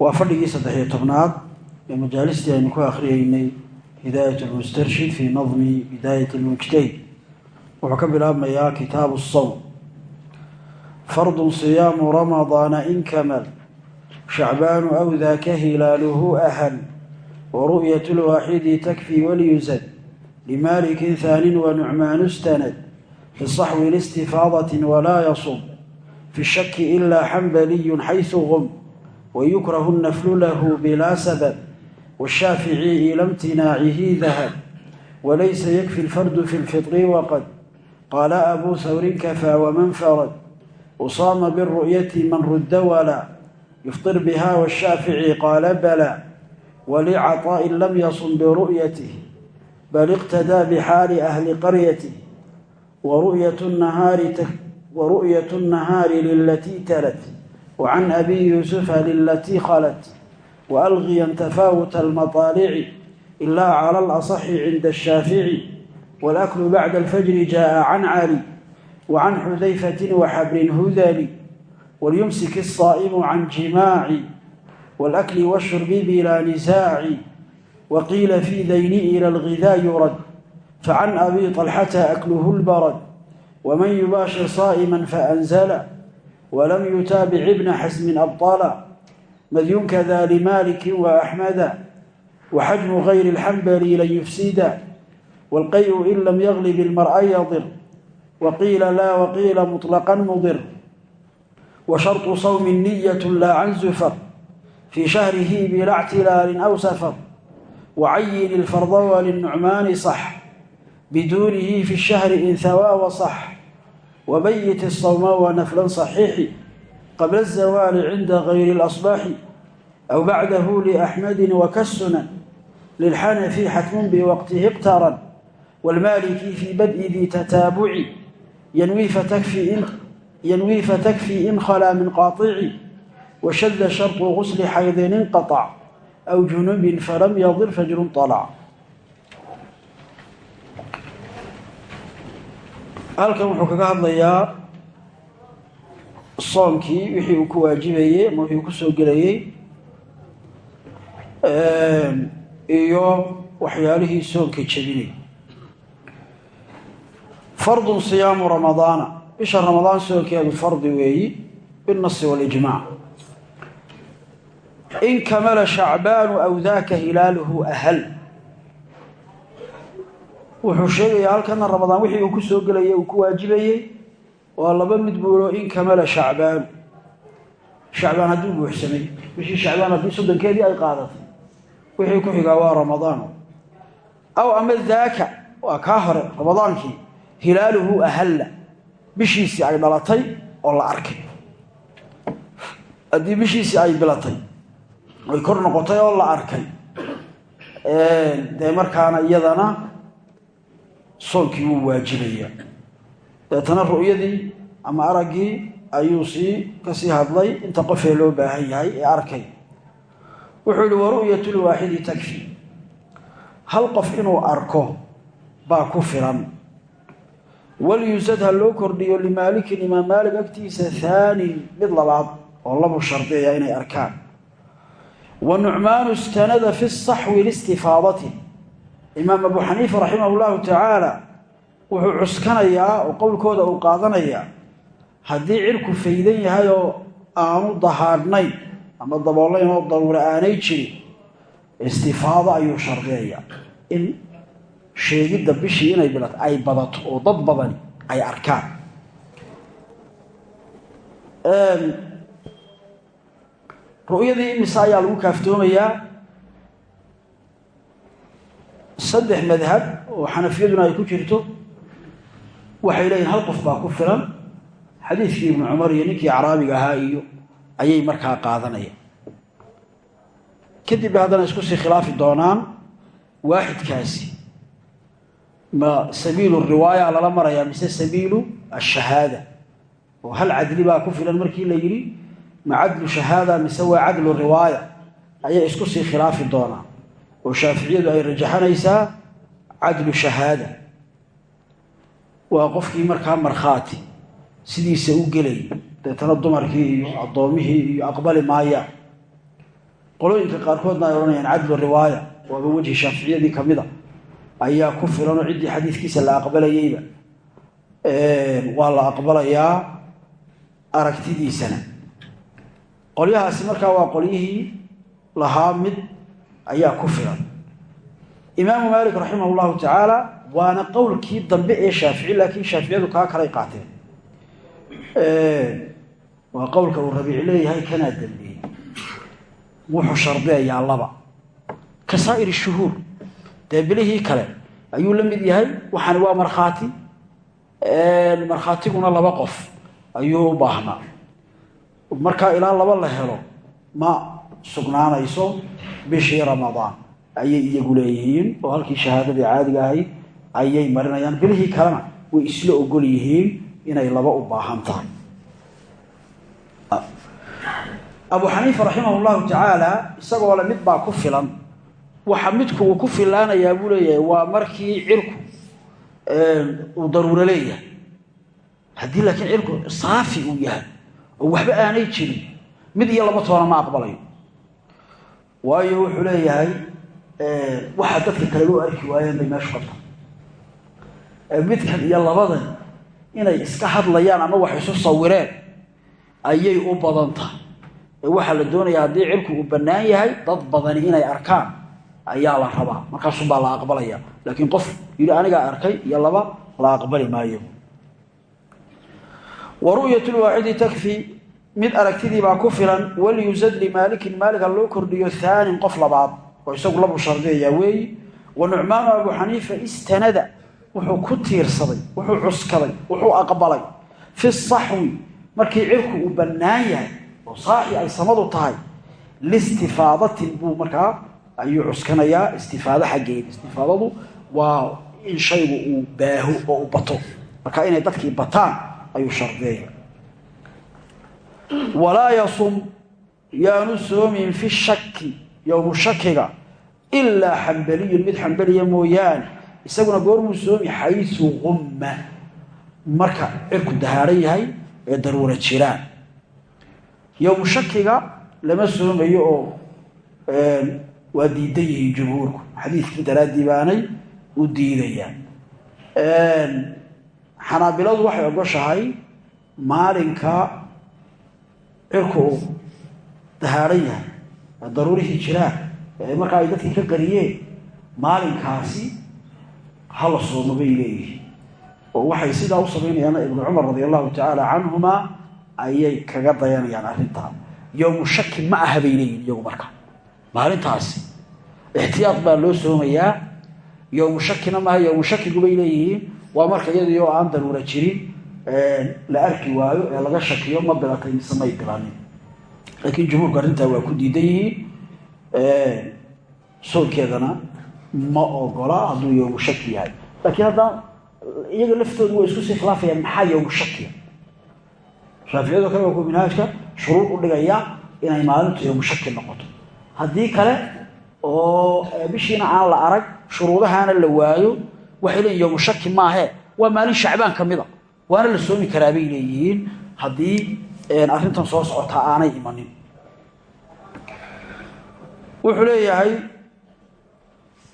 waa fadhigii saddex-iyo tobnaad ee majaalistii aynu ku akhriyeynay hidaayat lmustarshid fii nadmi bidaayat lmujtayd wuxuu ka bilaabmayaa kitaabu sawm. Fardun siyaamu ramadaana in kamal shacbaanu aw daaka hilaaluhu ahal waru'yat lwaaxidi takfi waliyusad limaalikin haanin wanucmaanu stanad fi saxwi listifaadatin walaa yasub fi shaki ilaa xambaliyun xaysu qum ويكره النفل له بلا سبب والشافعي إلى امتناعه ذهب وليس يكفي الفرد في الفطر وقد قال أبو ثور كفى ومن فرد أصام بالرؤية من رد ولا يفطر بها والشافعي قال بلى ولعطاء لم يصم برؤيته بل اقتدى بحال أهل قريته ورؤية النهار ورؤية النهار للتي تلت وعن أبي يوسف للتي خلت وألغيا تفاوت المطالع إلا على الأصح عند الشافعي والأكل بعد الفجر جاء عن علي وعن حذيفة وحبر هذلي وليمسك الصائم عن جماع والأكل والشرب بلا نزاع وقيل في ذين إلى الغذاء يرد فعن أبي طلحة أكله البرد ومن يباشر صائما فأنزل ولم يتابع ابن حزم أبطالا مذيون كذا لمالك وأحمد وحجم غير الحنبلي لن يفسد والقيء إن لم يغلب المرأة يضر وقيل لا وقيل مطلقا مضر وشرط صوم نية لا عن زفر في شهره بلا اعتلال أو سفر وعين الفرض وللنعمان صح بدونه في الشهر إن ثوى وصح وبيت الصوم ونفلا صحيح قبل الزوال عند غير الأصباح أو بعده لأحمد وكالسنن للحنفي حتم بوقته اقترن والمالكي في بدء ذي تتابع ينوي فتكفي إن, ينوي فتكفي إن خلا من قاطع وشد شرط غسل حيض انقطع أو جنوب فلم يضر فجر طلع halkan wuxuu kaga hadlayaa soomkii wixii uu ku waajibayey ama wixii uu ku soo gelayey iyo waxyaalihii soonka jebinay. Fardun siyaamu ramadaana bisha ramadaan soonkeedu fardi weeyi binnasi walijmaac in kamala shacbaanu aw daaka hilaaluhu ahal wuxuu sheegayaa halkana ramadaan wixii uu ku soo gelayay uu ku waajibayey waa laba mid buulo in kamala shacbaanu shacbaan hadduu buuxsamay bishii shacbaan haddii soddonkeedii ay qaadatay wixii ku xigaa waa ramadaan. Aw ama daaka waa kaa hore ramadaankii hilaaluhu ahalla bishiisii ay dhalatay oo la arkay. Haddii bishiisii ay bilatay ay kor noqotay oo la arkay dee markaana iyadana soonkii wuu waajibayaa deetana ru'yadii ama araggii ayuu sii ka sii hadlay inta qofee loo baahan yahay ee arkay. Wuxuu yihi waru'yatu lwaaxidi takfi. Hal qof inuu arko baa ku filan. Walyusad ha loo kordhiyo limaalikin imaam maalig agtiisa haanin mid labaad oo labu shardiya inay arkaan. Wa nucmaanu istanada fi saxwi listifaadati imaam abu xaniifa raximah llahu tacaala wuxuu cuskanayaa oo qowlkooda uu qaadanayaa haddii cirku faydan yahay oo aanu dahaadhnayn ama daboolayn oo daruura aanay jirin istifaado ayuu shardiyayaa. In sheegidda bishii inay bilato ay badato oo dad badani ay arkaan. Ru'yadii imise ayaa lagu kaaftoomayaa saddex madhab oo xanafiyaduna ay ku jirto waxay leeyihiin hal qof baa ku filan. Xadiidkii ibnu cumar iyo ninkii caraabiga ahaa iyo ayay markaa qaadanayaan. Kadib haddana isku sii khilaafi doonaan waaxidkaasi ma sabiilu riwaaya lala marayaa mise sabiilu ashahaada? Oo hal cadli baa ku filan markii la yidhi ma cadlu shahaada mise waa cadlu riwaaya? Ayay isku sii khilaafi doonaan oo shaaficiyadu ay rajaxanaysaa cadlu shahaada. Waa qofkii markaa markhaati sidiisa u gelay deetana dumarkii iyo addoomihii iyo aqbali maayaan qolooyinka qaarkoodna ay odhanayaan cadlu riwaaya waaba wejhi shaaficiyadii ka mida ayaa ku filanoo ciddii xadiidkiisa la aqbalayeyba. Waa la aqbalayaa aragtidiisana. Qolyahaasi markaa waa qolyihii lahaa mid ayaa ku filan. Imaamu maalik raximah llahu tacaala waana qowlkii dambe ee shaafici laakiin shaaficiyadu kaa kalay qaateen. Waa qowlka uu rabiic leeyahay kanaa dambeeyey. Wuxuu shardiyayaa laba. Ka saa'ir shuhuur dee bilihii kale ayuu la mid yahay waxaani waa markhaati. Markhaatiguna laba qof ayuu u baahnaa. Markaa ilaa laba la helo ma sugnaanayso bishii ramadaan ayay iyagu leeyihiin oo halkii shahaadadii caadiga ahayd ayay marinayaan. Bilihii kalena way isla ogol yihiin inay laba u baahan tahay. Abu xaniifa raximah llahu tacaala isagoo le mid baa ku filan. Waxa midku uu ku filaanayaa buu leeyahay waa markii cirku uu daruuro leeyahay. Haddii laakiin cirku saafi uu yahay oo waxba aanay jirin mid iyo laba toona ma aqbalayo waayo wuxuu leeyahay waxaa dadka kale loo arki waayeen bay meeshu qabta midkan iyo labadan inay iska hadlayaan ama wax isu sawireen ayay u badan tahay. Waxaa la doonayaa haddii cirku uu bannaan yahay dad badani inay arkaan ayaa la rabaa. Markaasuunbaa la aqbalaya. Laakiin qof yidhi anigaa arkay iyo laba la aqbali maayo. Wa ru'yat lwaaxidi takfi mid aragtidiibaa ku filan waliyusad limaalikin maalik ha loo kordhiyo haanin qof labaad. Oo isagu labu shardiyayaa weeyi wa nucmaanu abu xaniifa istanada wuxuu ku tiirsaday wuxuu cuskaday wuxuu aqbalay. Fi saxwi markii cirku uu bannaan yahay oo saaxi ay samadu tahay listifaadatin buu markaa ayuu cuskanayaa istifaado xaggeeda istifaadadu waa in shaygu uu baaho oo u bato. Marka inay dadkii bataan ayuu shardeeya walaa yasum yaanu soomin fi shaki yowmu shakiga ilaa xambaliyun mid xambaliya mooyaane isaguna goormuu soomi xayu qumma marka cirku dahaaran yahay ee daruura jiraan yowmu shakiga lama soomayo oo waa diidan yihiin jumhuurku xadiidkii daraaddii baanay u diidayaan xanaabiladu waxay ogoshahay maalinka cirku uu dahaaran yahay ee daruurihii jiraan ee markaa ay dadkii ka qariyeen maalinkaasi hala soomo bay leeyihiin. Oo waxay sidaa u samaynayaana ibnu cumar radi allahu tacaala canhuma ayay kaga dayanayaan arrintaa yowmu shaki ma aha bay leeyihiin iyagu marka. Maalintaasi ixtiyaad baa loo soomayaa. Yowmu shakina maaha yowmu shakigu bay leeyihiin. Waa marka iyadii oo aan daruura jirin la arki waayo ee laga shakiyo ma bilatay mise may bilanin laakiin jumhuurku arrintaa waa ku diidan yihiin soonkeedana ma ogola hadduu yowmu shaki yahay. Laakiin haddana iyaga laftoodu waa isku sii khilaafayaan maxaa yowmu shakiya shaaficiyado kale waa ku minhaajka shuruud u dhigaya inay maalintu yowmu shaki noqoto. Haddii kale oo bishiina aan la arag shuruudahaana la waayo waxay leeyihiin yowmu shaki maahe. Waa maalin shacbaan ka mida waana la soomi karaa bay leeyihiin haddii arrintan soo socotaa aanay imanin. Wuxuu leeyahay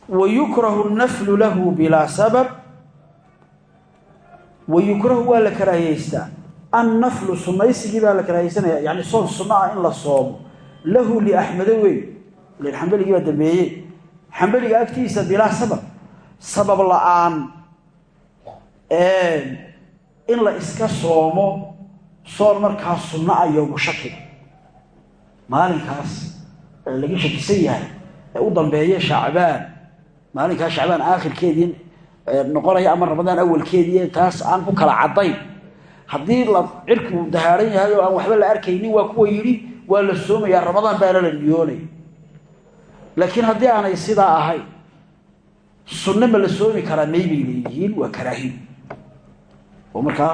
wayukrahu naflu lahu bilaa sabab. Wayukrahu waa la karaahiyeystaa annaflu sunaysigii baa la karaahiyeysanaya yani soon sunno ah in la soomo. Lahu liaxmado wey ilan xambeligii baa dambeeye xambeliga agtiisa bilaa sabab. Sabab la'aan in la iska soomo soon markaa sunno ah yowmu shakiga maalinkaas laga shakisan yahay ee u dambeeya shacbaan maalinkaa shacbaan aakhirkeedii noqonaya ama ramadaan awalkeedii taas aan ku kala caddayn. Haddii la cirku dahaaran yahay oo aan waxba la arkaynin waa kuwa yidhi waa la soomayaa ramadaan baana la niyoonaya laakiin haddii aanay sidaa ahayn sunne ma la soomi karaa may bay leeyihiin waa karaahiyo oo markaa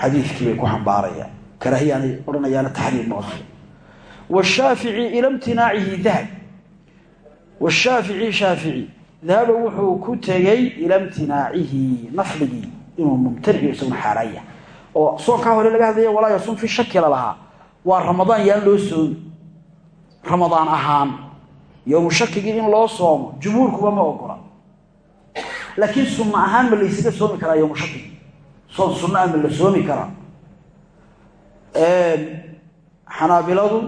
xadiidkii bay ku xambaarayaan. Karaahiyaanay odhanayaana taxriim ma odhanay washaafici ila imtinaacihi dahab. Washaafici shaafici dahaba wuxuu ku tegey ila imtinaacihi nafligii inuu mumtanic isaguna xaaraan yahay oo soonkaa hore laga hadlaya walaa yasum fi shaki lalahaa waa ramadaan yaan loo soomi ramadaan ahaan yowmu shakigii in loo soomo jumhuurkuba ma ogola. Laakiin sunno ahaan ma laysaga soomi karaa yowmu shakigi soon sunno ah ma la soomi karaa xanaabiladu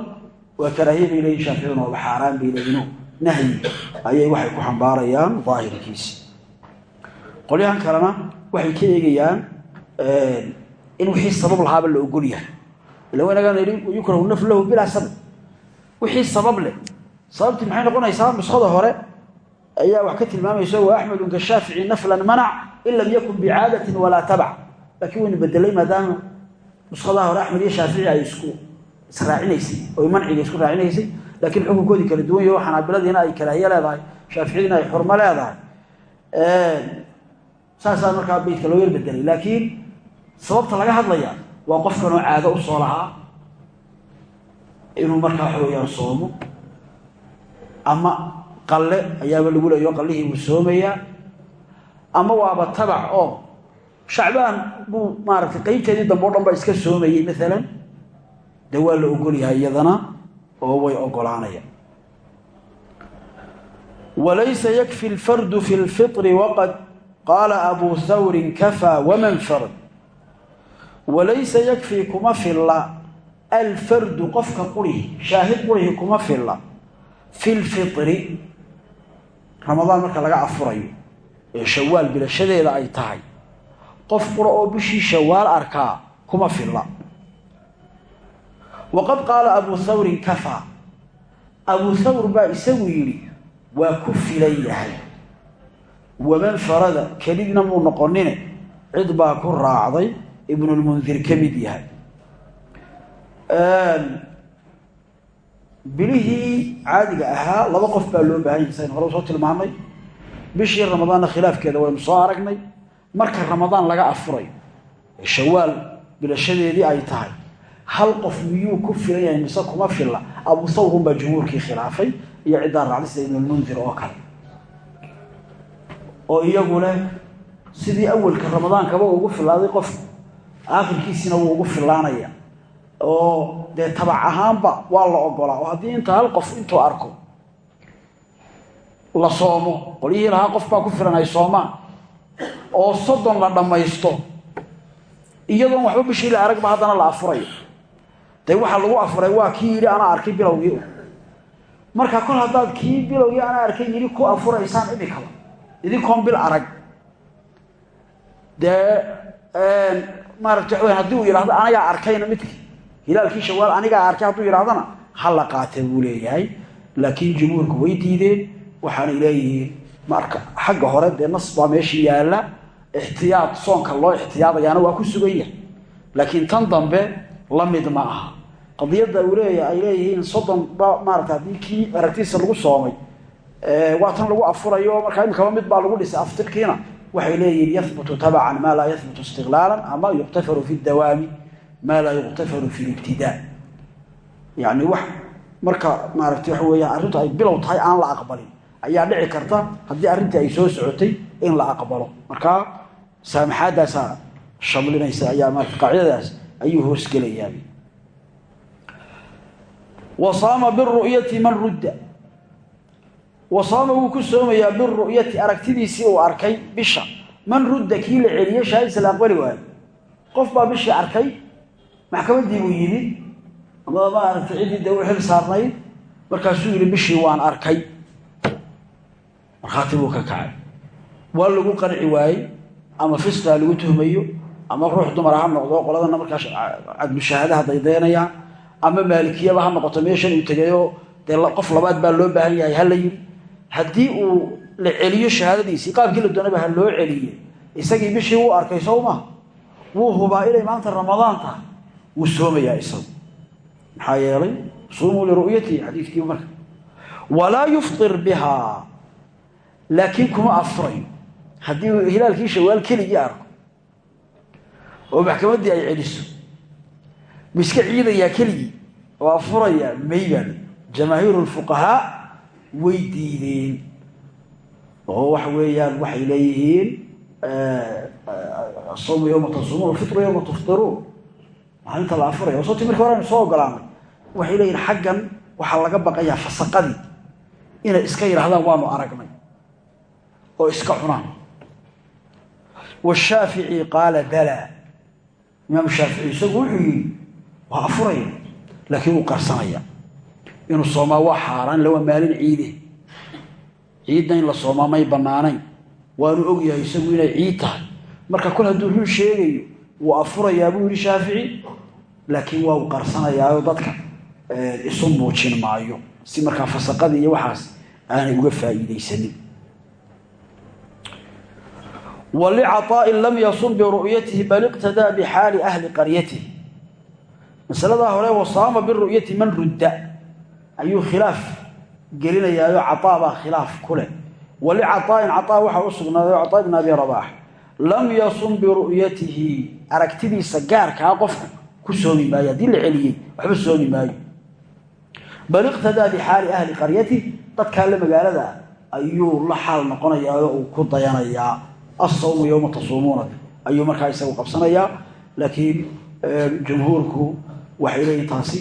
waa karaahiya bay leeyihiin shaaficiyuna waaba xaaraan bay leeyiino nahyi ayay waxay ku xambaarayaan daahirkiisi qolyahan kalena waxay ka eegayaan in wixii sabab lahaaba la ogol yahay. Ila wanagaan yidhi yukrahu naflu lahu bilaa sabab. Wixii sabab leh sababtii maxay noqonaysaa? Nuskhada hore ayaa wax ka tilmaamaysa wa axmedun ka shaafici naflan manac in lam yakun bicaadatin walaa tabac laakiin waynu bedelay maadaama nuskhadaha hore axmed iyo shaafici ay isku israacinaysay oy manciga isku raacinaysay. Laakiin xukunkoodii kala duwan yaho xanaabiladiina ay karaahiye leedahay shaaficiyadiina ay xurmo leedahay. Saasaa markaa beydka loo yar bedelay laakiin sababta laga hadlaya waa qofkanoo caado u soo lahaa inuu markaa waxa weeyaan soomo ama qalle ayaaba lagu leeyo qallihii buu soomayaa ama waaba tabac oo shacbaan buu maaragtay qeybteedii dambe o dhan baa iska soomayey maalan dee waa la ogol yahay iyadana oo way ogolaanayaan. Walaysa yakfi alfardu fi lfitri waqad qaala abuu hawrin kafaa waman farad walaysa yakfii kuma filla alfardu qofka qurihi shaahid qurihi kuma filla fi lfitri ramadaan marka laga afurayo ee shawaal bilashadeeda ay tahay qof qura oo bishii shawaal arkaa kuma filla. Waqad qaala abuu hawrin kafaa abuu hawr baa isagu yidhi waa ku filan yahay. Waman farada kelidna muu noqonine cid baa ku raacday ibnulmundir ka mid yahay. Bilihii caadiga ahaa laba qof baa loo baahan yahay saynu hore soo tilmaamay bishii ramadaanna khilaafkeeda waynu soo aragnay marka ramadaan laga afurayo ee shawaal bilashadeedii ay tahay hal qof miyuu ku filan yahay mise kuma filla? Abuu sawrun baa jumhuurkii khilaafay iyo ciddaa raacday sida ibnulmundir oo kale. Oo iyaguna sidii awalka ramadaankaba ugu filaaday qofku aakhirkiisiina wuu ugu filaanaya oo dee tabac ahaanba waa la ogolaa oo haddii inta hal qof intuu arko la soomo qolyihii lahaa qof baa ku filan ay soomaan oo soddon la dhammaysto. Iyadoon waxba bishii la aragba haddana la afurayo dee waxaa lagu afuray waa kii yidhi anaa arkay bilowgii marka kol haddaad kii bilowgii anaa arkay yidhi ku afuraysaan imikaba idinkoon bil arag. Dee maaragta waxa haddii uu yidhahdo anigaa arkayna midkii. Hilaalkii shawaal anigaa arkay hadduu yidhahdana ha la qaatee buu leeyahay. Laakiin jumhuurku way diideen. Waxaanay leeyihiin marka xagga hore dee nas baa meeshii yaalla ixtiyaad soonka loo ixtiyaadayaana waa ku sugan yahay. Laakiin tan dambe la mid ma aha. Qadiyadda uu leeya ay leeyihiin soddon ba maarata haddii kii aragtiisa lagu soomay waa tan lagu afurayo markaa imikaba mid baa lagu dhisay aftirkiina. Waxay leeyihiin yahbutu tabacan maa laa yahbutu istiqlaalan ama yuqtafaru fi dawaami maa laa yuqtafaru fi libtidaa yani wax marka maaragta waxa weeyaan arrintu ay bilow tahay aan la aqbalin. Ayaa dhici karta haddii arrintii ay soo socotay in la aqbalo. Markaa saamaxaadaasaa shamlinaysa ayaa maarata qaacidadaas ayuu hoosgelayaa wa saama biru'yati man rudda. Wa saama wuu ku soomayaa biru'yati aragtidiisii uu arkay bisha. Man rudda kii la celiyey shaahidsa la aqbali waayo qof baa bishii arkay maxkamaddii buu yimid ama maaragtay ciddii dee u xil saarnayd markaasuu yidhi bishii waan arkay. Markhaati buu ka waa lagu qanci waayey ama fistaa lagu tuhmayo ama ruux dumar ha noqdo qoladana markaas cadmushaahadaha daydaynayaan ama maalikiyaba ha noqoto meeshan uu tegayoo dee qof labaad baa loo baahan yahay ha la yidhi haddii uu la celiyo shahaadadiisii qaabkii la doonaba ha loo celiye isagii bishii wuu arkay sow maa wuu hubaa inay maanta ramadaan tahay. Wuu soomayaa isagu. Maxaa yeelay suumuu liru'yatihi xadiidkii marka. Walaa yufطir bihaa. Laakiin kuma afurayo haddii hilaalkii shawaal keligii arko oo maxkamaddii ay celiso miska ciidayaa keligii oo afurayaa mayban jamaahiiru lfuqahaa way diideen. Oo waxa weeyaan waxay leeyihiin sawmu yowma tasuumuun fitru yowma tuftiruun maalinta la afuraya oo hore aynu soo ogolaanay waxay leeyihiin xaggan waxaa laga baqayaa fasaqadii inay iska yidhaahdaan waanu aragnay oo iska cunaan washaafici qaala bala imaam shaafici isagu wuxuu yidhi waa afuraya laakiin wuu qarsanaya inuu soomaa waa xaaraan lawa maalin ciide ciidna in la soomaa may bannaanayn waanu ogyahay isagu inay ciid tahay marka kol hadduu run sheegayo wuu afurayaa buu yidhi shaafici laakiin waa uu qarsanayaayo dadka isu muujin maayo si markaa fasaqadii iyo waxaas aanay uga faa'iidaysanin walicaaa'in lam yasun biru'yatihi bal iqtadaa bixaali ahli qaryatihi masaladaa hore wasaama biru'yati man rudda ayuu khilaaf gelinayaayo caaa baa khilaaf ku leh walicaaa'in caaa waxaa u sugnaaday cataa ibn abi rabaax lam yasun biru'yatihi aragtidiisa gaarkaa qofku ku soomi maayo haddii la celiyey waxba soomi maayo bal iqtadaa bixaali ahli qaryati dadkaale magaalada ayuu la xaal noqonayaa oo uu ku dayanayaa asawmu yowma tasuumuuna ayuu markaa isagu qabsanayaa laakiin jumhuurku waxay leeyihiin taasi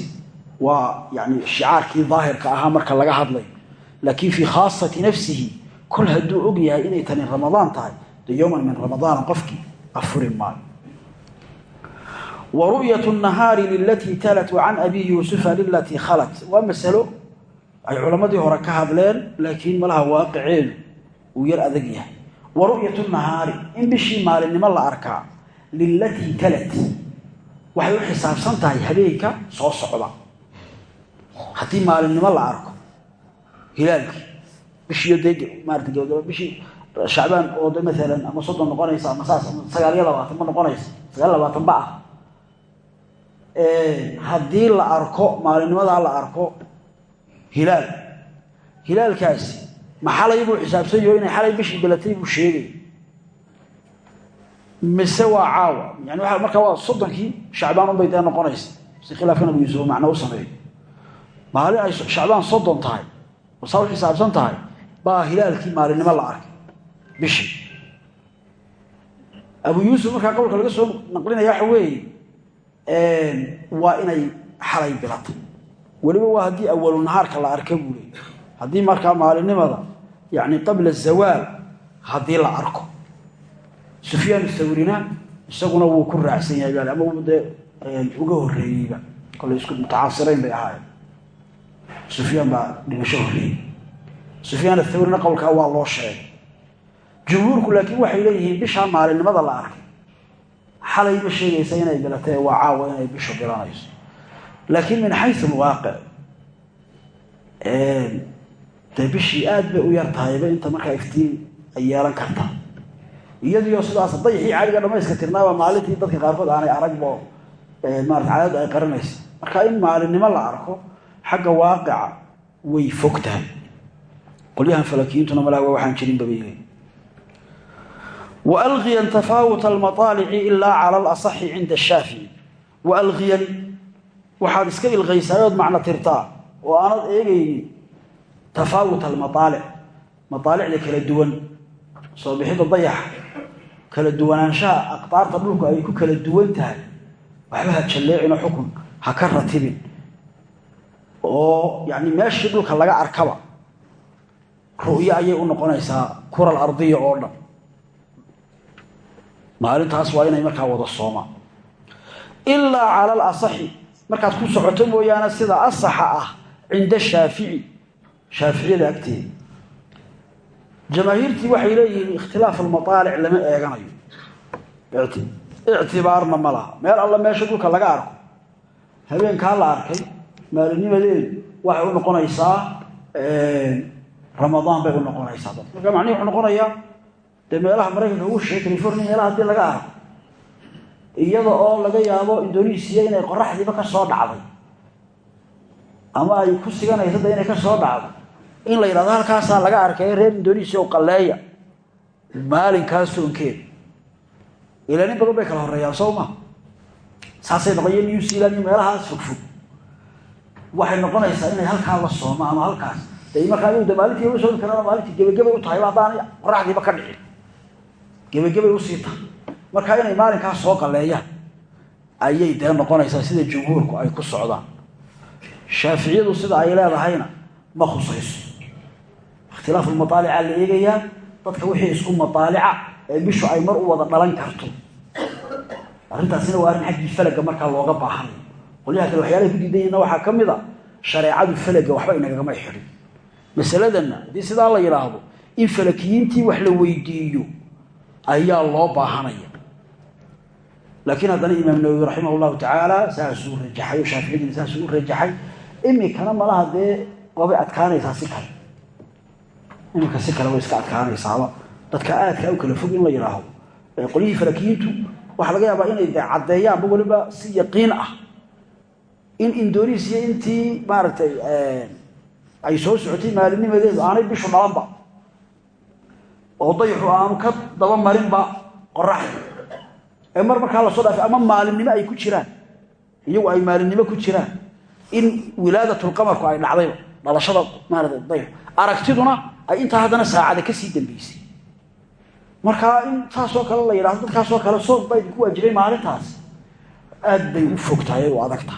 waa yani shicaarkii daahirka ahaa marka laga hadlayo laakiin fii khaasati nafsihi kol hadduu og yahay inay tani ramadaan tahay de yowman min ramadaana qofkii afuri maayo wa ru'yat nahaari lilatii talat can abi yuusufa lilatii khalat waa masalo ay culammadii hore ka hadleen laakiin malaha waaqiceedu uu yar adag yahay wa ru'yat nahaari in bishii maalinimo la arkaa lilatii talat waxay u xisaabsan tahay habeenka soo socda. Haddii maalinimo la arko hilaalkii bishii shacbaan oo de maalan ama soddon noqonaysa ama saas ama sagaal iyo labaatan ma noqonaysa sagaal labaatan ba ah. Haddii la arko maalinnimadaa la arko hilaal. Hilaalkaasi ma xalay buu xisaabsanyaho inay xalay bishii belatay buu sheegay. Mise waa caawa? Yani markaa waa soddonkii shacbaan unbay dee noqonaysa. Si khilaafkan abu yuusuf macno u sameeyo maalin ay shacbaan soddon tahay oo saa xisaabsan tahay baa hilaalkii maalinimo la arkay bishii. Abu yuusuf markaa qowlka laga soo naqlinaya waxa weeye waa inay xalay bilatay. Weliba waa haddii awalu nahaarka la arka buu leey haddii markaa maalinimada yani qabla zawaal haddii la arko sufyaan thawrina isaguna wuu ku raacsan yahay bal ama dee uga horeeyeyba kole isku mutacaasirayn bay ahaayeen sufyaan baa dhimasho horreeyey sufyaan athawrina qowlkaa waa loo sheegay jumhuurku laakiin waxay leeyihiin bishaa maalinimada la arkay xalay ma sheegaysa inay bilatay waa caawa inay bishu bilanayso laakiin min xayu lwaaqic dee bishii aad bay u yar tahayba inta markaa iftiin ay yeelan karta. Iyadiyo sidaas dayixii caliga dhamayska tirnaaba maalintii dadka qaarkood aanay aragbo maarata cadaadu ay qarinaysa marka in maalinimo la arko xagga waaqica way fog tahay qolyahan falakiyiintuna malaaga waxaan jirinba bay leeyiin walqiyan tafaawut almaطaalici ilaa cala alasaxi cinda ashaafici waalqiyan waxaad iska ilqaysaayood macno tirtaa oo aanad eegaynin tafaawut almaaalic maaalicda kala duwan soo bixidda dayaxa kala duwanaanshaha aqtaarta dhulku ay ku kala duwan tahay waxba ha jalleecino xukun ha ka ratibin oo yani meeshii dhulka laga arkaba ru'yo ayay u noqonaysaa kural ardiya oo dhan maalintaas waa inay markaa wada soomaan ilaa cala alasaxi markaad ku socoto mooyaane sida asaxa ah cinda shaafici shaaficiyada agteeda jamaahiirtii waxay leeyihiin ikhtilaaf almaaalic lama eeganayo. Ictibaarna ma laha. Meel alla meesha dhulka laga arko. Habeenkaa la arkay maalinimadeedu waxay u noqonaysaa ramadaan bay u noqonaysaa dad marka macnihi wuxuu noqonayaa dee meelaha maraykanka ugu shisheey california meelaha haddii laga arko iyada oo laga yaabo indonesiya inay qoraxdiiba ka soo dhacday. Ama ay ku siganayso da inay ka soo dhacdo in la yidhahdo halkaasaa laga arkay reer indonesia oo qalleeya maalinkaa soonkeeda ilaa nin badan bay kala horeeyaan soo ma? Saasay noqoyeen new zealand iyo meelahaas fogfog waxay noqonaysaa inay halkaa la soomo ama halkaas. De de maalintii ma soomi karaan maalintii gebagabay u tahay haddaana qoraxdiiba ka dhicin gebagabay u sii tahay. Markaa inay maalinkaas soo qalleeyaan ayay dee noqonaysaa sida jumhuurku ay ku socdaan. Shaaficiyadu sida ay leedahayna ma khusayso ikhtilaafu lmaaalica la eegayaa dadka wixii isku maaalica ee bishu ay mar u wada dhalan karto. Arrintaasina waa arrin xaggii falaga markaa looga baahanayo qolyaha kale waxyaalahay ku diidanyana waxaa ka mid a shareecadu falaga waxba inagagama xidhin masaladanna haddii sidaa la yidhaahdo in falakiyiintii wax la weydiiyo ayaa loo baahanaya. Laakiin haddana imaam nawowi raximah llahu tacaala saasuu rajaxay oo shaaficiyadiina saasuu u rajaxay imikana malaha dee waabay iminka si kale way iska adkaanaysaaba dadka aadkaa u kala fog in la yidhaahdo qolyihii falakiyiintu waxaa laga yaabaa inay de caddeeyaanba weliba si yaqiin ah. In indonesiya intii maaragtay ay soo socotay maalinimadeedu aanay bishu dhalanba oo dayxu aanu ka daba marinba qoraxda ee mar markaa la soo dhaafay ama maalinimo ay ku jiraan iyagu ay maalinimo ku jiraan in wilaadatulqamarku ay dhacdayba dhalashada maarata dayxu. Aragtiduna ay intaa haddana saacada ka sii dambaysay markaa intaasoo kale la yidhahdo dadkaasoo kale soon baa idinku waajibay maalintaas. Aad bay u fogtahay u adagta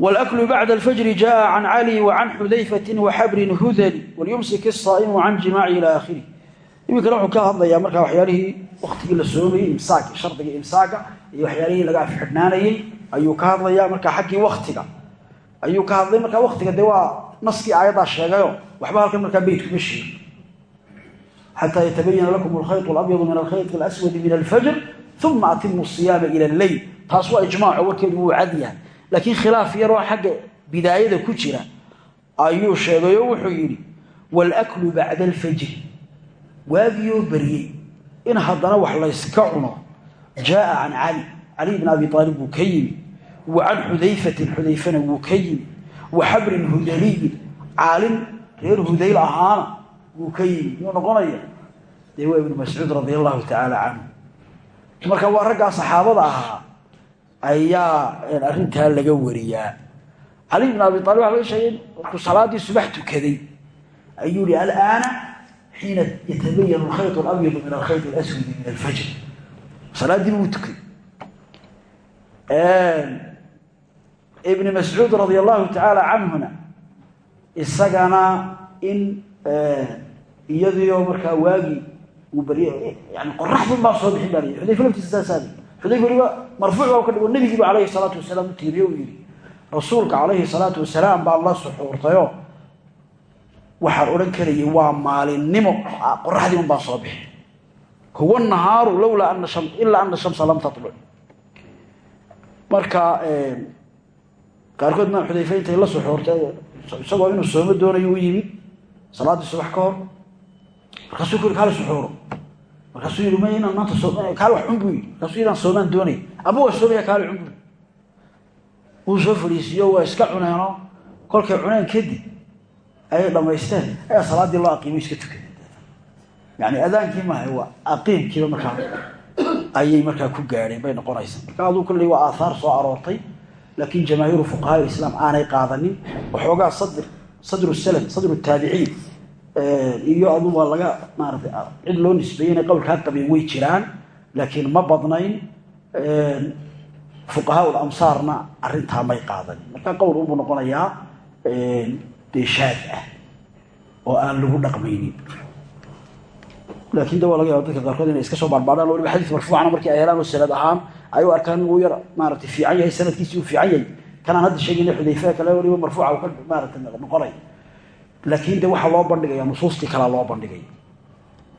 wlaklu bacda alfajri jaa can cali wa can xudayfatin wa xabrin hudali walyumsik isaa'imu can jimaaci ilaa akhirih iminkana wuxuu ka hadlayaa markaa waxyaalihii waktigii la soomayey imsaak shardiga imsaaka iyo waxyaalihii laga afxidhnaanayey ayuu ka hadlayaa markaa xaggii waktiga ayuu ka hadlay markaa waktiga dee waa كان هذا مركا وقتك دواء نسكي آيات الشيغايو وحبالك مركا بيتك مشي حتى يتبين لكم الخيط الأبيض من الخيط الأسود من الفجر ثم أتموا الصيام إلى الليل تاسوا إجماع وكذبوا عديا laakiin khilaaf yaroo xagga bidaayada ku jira ayuu sheegayo wuxuu yidhi waalaklu bacda alfajri waagiyoo baryey in haddana wax layska cuno jaaa can cali cali bn abi aalib wuu ka yimi wa can xudayfatin xudayfana wuu ka yimi wa xabrin hudaliyin caalin reer hudayl ahaana wuu ka yimi yuu noqonaya dee waa ibnu marka waa raggaa saxaabada ahaa ayaa arrintaa laga wariyaa. Cali bn abi aalib waxa laga sheegay markuu salaaddii subax tukaday ayuu yihi alaana xiina yatabayan alkhayط alabyadu min alkhayط alaswadi min alfajr. Salaaddii buu tukay ibni mascuud radi allahu tacaala canhuna isagana in iyadiio markaa waagii uu barye yani qoraxdun baa soo bixin baa xudayfa laftiisa saasaadi xudayfa weliba marfuuc baa ka dhigo nebigiiba calayhi salaatu wasalaam u tiiriye uu yidhi rasuulka calayhi salaatu wasalaam baa la suxuurtayoo waxaan odhan karayay waa maalinimo. Qoraxdii un baa soo bixi. Huwa nahaaru lowlaa ilaa ana shamsa lam tatluc. Marka qaarkood imaam xudayfe intay la suxuurtay isagoo inuu soomo doonayo u yimid salaaddii subax ka hor markaasuu ku yidhi kaala suxuuro markaasuu yidhi may inaan maanta kaale wax cun buu yidhi. Markaasuu yidhi aan soomaan doonaya ama waa soomaya kaale cun buu wuu soo fadhiisiiyo waa iska cuneenoo kolkay cuneen kadib ayay dhammaysteen. Ayaa salaaddii loo aqiimo iska tukadeen yani adaankii maaha waa aqiimkiiba markaa ayay markaa ku gaadheen bay noqonaysaa. Marka aduu kolley waa aathaar soo aroortay laakiin jamaahiiru fuqahaa islaam aanay qaadanin waxoogaa sadr sadru salaf sadru taabiciin iyo adu waa laga maaratay cid loo nisbeeyey qowlkaa qabeen way jiraan laakiin ma badnayn fuqahaa lamsaarna arintaa may qaadanin marka qowl unbuu noqonayaa dee ah oo aan lagu dhaqmaynin laakiin de waa laga yaaba dadka qaarkood inay iska soo baarbaadhaan waliba xadiis marfuucana markii ay helaan oo sanad ahaan ay u arkaan inuu yar maaratay fiican yahay sanadkiisii uu fiican yahay. Kanaan hadda sheegayna xudayfea kale waliba marfuuca uu ka maaratay noqonay. Laakiin de waxaa loo bandhigaya nusuustii kalea loo bandhigaya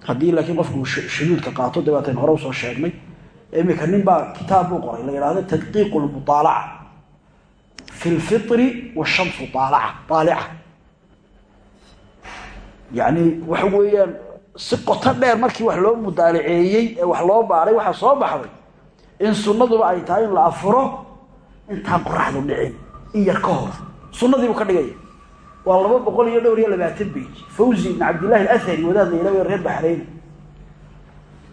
haddii laakiin qofku shuduudka qaato dabeetaynu hore u soo sheegnay iminka nin baa kitaab buu qoray la yidhahdo tadqiiqu lmuaalaca fi lfitri washamsu aalica yacni waxa weeyaan si qoto dheer markii wax loo mudaalaceeyey ee wax loo baaray waxaa soo baxday in sunnaduba ay tahay in la afuro intaan qoraxdu dhicin in yar ka hor. Sunnadiibuu ka dhigaya waa laba boqol iyo dhowr iyo labaatan beyj fawzi ibn cabdillahi alahari wadaad la yidhah reer baxrayn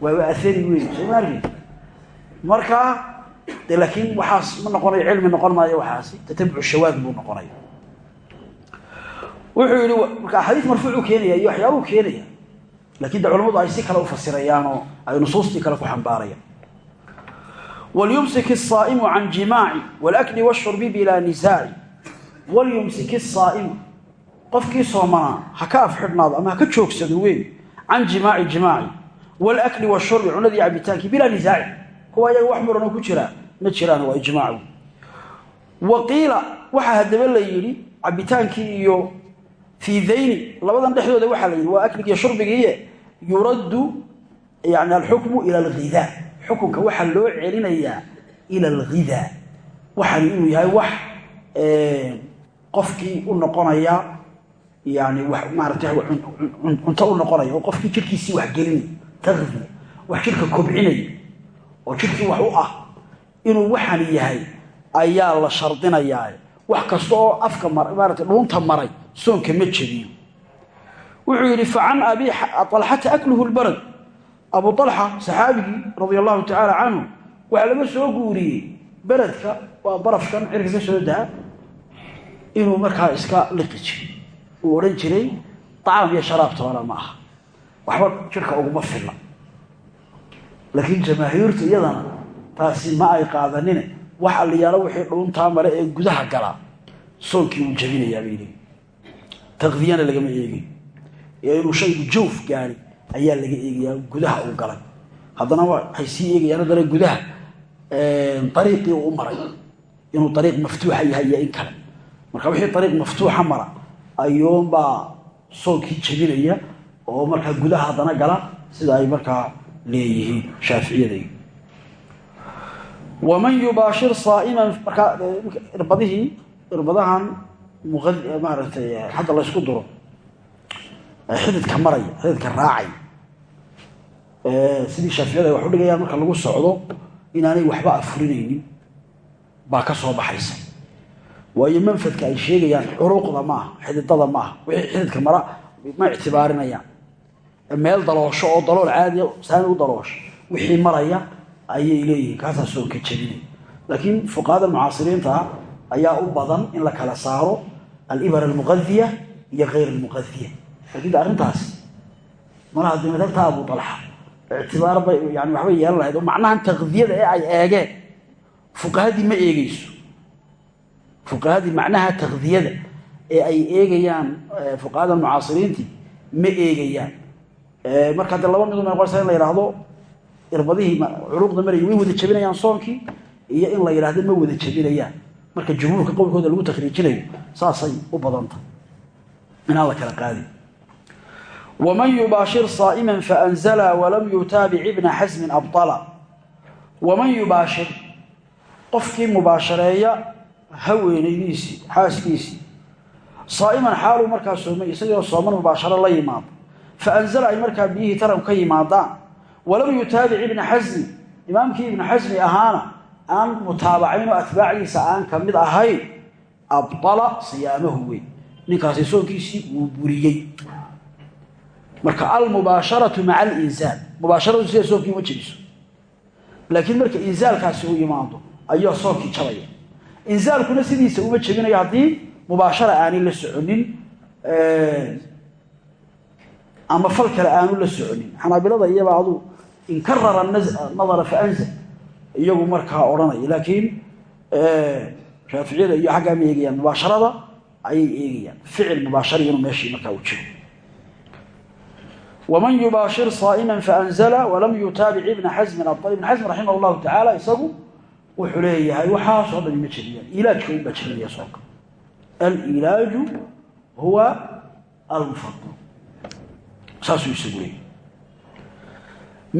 waaba ahari wey soo ma arki markaa de laakiin waxaas ma noqonayo cilmi noqon maayo waxaasi. Tatabucu shawaad buu noqonaya wuxuu yihi marka axaadiis marfuucuu keenaya iyo waxyaabuu keenaya lakin de culamadu ay si kale ufasirayaan oo ay nusuustii kale ku xambaarayaan walyumsik الsaa'imu can jimaaci wاlakli wاshurbi bilaa nisaaci walyumsik الsaa'imu qofkii soomanaa ha ka afxidhnaado ama ha ka joogsado wey can jimaaci jimaaci wاlakli washurbi cunadii cabitaankii bilaa nisaaci kuwa ayaga wax muranoo ku jira ma jiraan waa ijmaacu wa qiila waxaa haddaba la yidhi cabitaankii iyo fiidayni labadan dhexdooda waxaa la yidhi waa akligiiyo shurbigiiye yuraddu yani alxukmu ila alghidaa xukunka waxaa loo celinayaa ila alghidaa waxaan inuu yahay wax qofkii u noqonaya yani maarata cunto u noqonaya qofkii jirkiisii wax gelinaya tagdiya wax jirka kobcinaya oo jirkii wax u ah inuu waxaan yahay ayaa la shardinayaa wax kasta afka maarata dhuunta maray soonka ma jebiyo wuxuu yidhi facan abi alxata akluhu lbarad abu alxa saxaabigii radia allahu tacaala canhu waxaa laga soo guuriyey beredka waa barafkan cirka ka soo daa inuu markaa iska liqi jiray. Uu odhan jiray acaam iyo sharaabtoona ma aha. Waxba jirka uguma filla laakiin jamaahiirtu iyadana taasi ma wixii dhuuntaa mare ee gudaha galaa soonkii uu jabinayaa bay taqdiyana lagama eegay ee inuu shaygu jawf gaari ayaa laga eegayaa gudaha uu galay. Haddana waxay sii eegayaan haddana gudaha ariiqii uu maray. Inuu ariiq maftuuxa yahay iyo in kale. Marka wixii ariiq maftuuxa mara ayuunbaa soonkii jabinaya oo markaa gudaha haddana gala sida ay markaa leeyihiin shaaficiyada waman yubaashir saaiman markaa irbadihii irbadahan maaragtay hadda laysku duro. Xididka maraya xididka raacay. Sidii shaaficiyada wax u dhigayaan marka lagu socdo inaanay waxba afurinaynin baa ka soo baxaysa. Waayo manfadka ay sheegayaan curuuqda maaha xididada maaha wixii xididka mara ma ictibaarinayaan. Meel daloosho oo dalool caadiya saani u daloosho wixii maraya ayay leeyihiin kaasaa soonka jebinay laakiin fuqahada mucaasiriinta ayaa u badan in la kala saaro alibar almuqadiya iyo kayr almuqadiya laakiin de arrintaas malaha de madhabta abu alxa ictibaar bay yani waxbay yeelan lahayd. Oo macnahan taqdiyada ee ay eegeen fuqahadii ma eegeyso fuqahadii macnaha taqdiyada ee ay eegayaan fuqahada mucaasiriintii ma eegayaan. Marka de laba midu noqonaysa in la yidhaahdo irbadihii curuuqda maraya way wada jebinayaan soonkii iyo in la yidhahdo ma wada jebinayaan marka jumhuurka qowlkooda lagu takriijinayo saasay u badanta inaan la kala qaadin. waman yubaashir saa'iman faanzala walam yutaabic ibna xasmin abala waman yubaashir qofkii mubaashareeya haweenaydiisii xaaskiisii saa'iman xaaluu markaa soomay isagoo sooman mubaasharo la yimaado. faanzala ay markaa biyihii taranku ka yimaadaan. walam yutaabic ibna xasmi imaamkii ibnu xasmi ahaana aan mutaabacayn oo atbaacdiisa aan ka mid ahayn abala siyaamahu wey ninkaasi soonkiisii wuu buriyey. Marka almubaasharatu maca alinzaal mubaasharadu sida soonkii uma jebiso laakiin marka inzaalkaasi uu yimaado ayaa soonkii jabaya. Inzaalkuna sidiisa uma jebinayo haddii mubaashara aanay la soconin ama fal kale aanu la soconin. Xanaabilada iyaba adu inkarara nadara faanzal iyagu markaa odhanaya. Laakiin shaaficiyada iyo xaggaa ma eegayaan mubaasharada ayay eegayaan. Ficil mubaashari inuu meeshii markaa u jiro. Waman yubaashir saa'iman faanzala walam yutaabic ibna xasmin abal ibn xasm raximah llahu tacaala isagu wuxuu leeyahay waxaasoo dhan ima jebiyaan ilaajka unbaa jebinaya soonka alilaaju huwa almufadal saasuu isagu leeyahy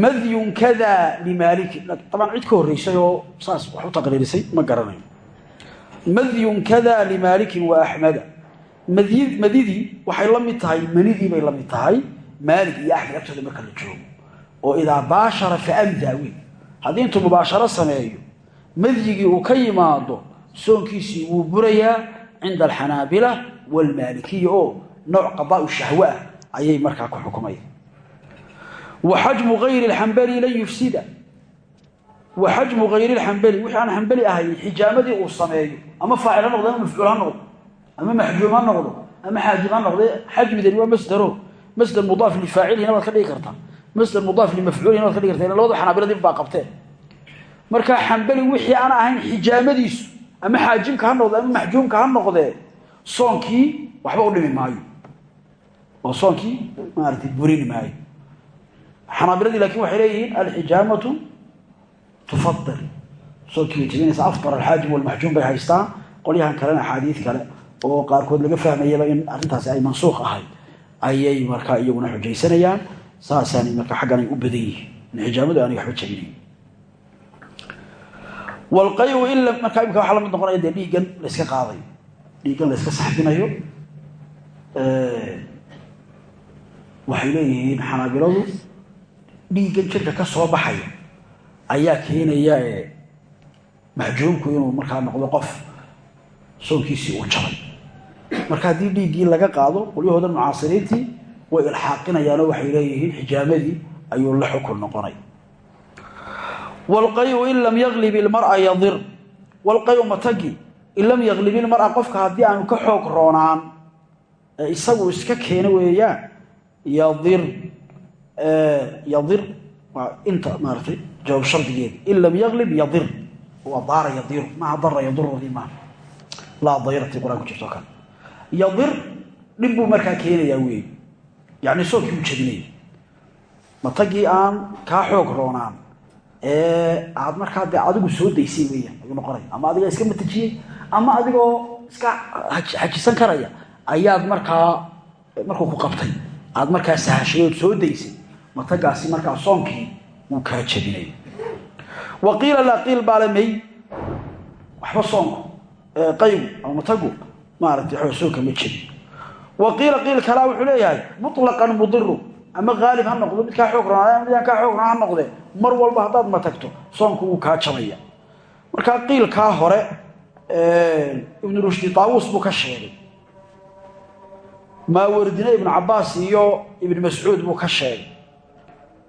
madyun kada limaalikin dabaan cid ka horreysay oo saas wax u taqriirisay ma garanayo. Madyun kada limaalikin wa axmeda madidii waxay la mid tahay manidii bay la mid tahay maalik iyo axmed agtooda marka la joogo. Oo idaa baashara faamdaa wey haddii intuu mubaasharo sameeyo madyigii uu ka yimaado soonkiisii wuu burayaa cinda alxanaabila waalmaalikiya oo nooc shahwe ah ayay markaa ku xukumaya wa xajmu hayri lxambali lan yufsida. Wa xajmu hayri lxambali wixii aan xambali ahayn xijaamadii uu sameeyo ama faacil ha noqdo ama mafcuul ha noqdo ama maxjuum ha noqdo ama xaajib ha noqde xajmidani waa masdaro. Masder mudaaf lifaacilihina waad ka dhigi kartaa. Masder mudaaf limafcuulihina waad ka dhigi karta labada xanaabiladii baa qabteen. Markaa xambali wixii aan ahayn xijaamadiisu ama xaajimka ha noqde ama maxjuumka ha noqdee soonkii waxba u dhimi maayo. Oo soonkii maarata burini maayo xanaabiladii laakiin waxay leeyihiin alxijaamatu tufadil soonkii bay jebinaysa afbar alxaajim walmaxjuum bay haystaan. Qolyahan kalena axaadiid kale oo qaarkood laga fahmayaba in arrintaasi ay mansuuq ahayd. Ayay markaa iyaguna xujaysanayaan saasaanay marka xaggan ay u badan yihiin. In xijaamadu aanay waxba jebinayn walqayu ila markaa imika waxaa la mid noqonaya dee dhiiggan layska qaadayo. Dhiiggan layska saxbinayo. Waxay dhiiggan jirka ka soo baxaya ayaa keenaya maxjuumku inuu markaa noqdo qof soonkiisii uu jabay. Marka haddii dhiiggii laga qaado qolyahooda mucaasiriintii way ilxaaqinayaanoo waxay leeyihiin xijaamadii ayuu la xukun noqonay. Walqayu in lam yaglib ilmara yadir. Walqayu matagi in lam yaglib ilmara qofka haddii aanu ka xoog roonaan ee isagu iska keeno weeyaan yadir yadir waa inta maaratay jawaab shardigeeda in lam yaglib yadir waa daara yadiru maaha dara yadurudii maaha laa dayrati qur'aan ku jirto o kale yadir dhib buu markaa keenayaa weey yacni soonkii uu jabinaya matagii aan kaa xoog roonaan ee aad markaa dee adigu soo daysay weeyaan ayuu noqonaya ama adigaa iska matajiyey ama adigoo iska xajisan karaya ayaad markaa markuu ku qabtay aad markaa sahashay ood soo daysay matagaasi markaa soonkii wuu kaa jabinaya wa qiila laa qiil baale waxba soonku qaygu ama matagu maaragtay soonka ma jabin. Wa qiila qiil kalaa wuxuu leeyahay muطlaqan mudiru ama haalib ha noqdo mid xoog ronaada midaan kaa xoog ronaa ha noqdee mar walba haddaad matagto soonku wuu kaa jabaya. Markaa qiilkaa hore ibnu rushdi taawuus buu ka sheegay. Maawardine ibnu cabaas iyo ibnu mascuud buu ka sheegay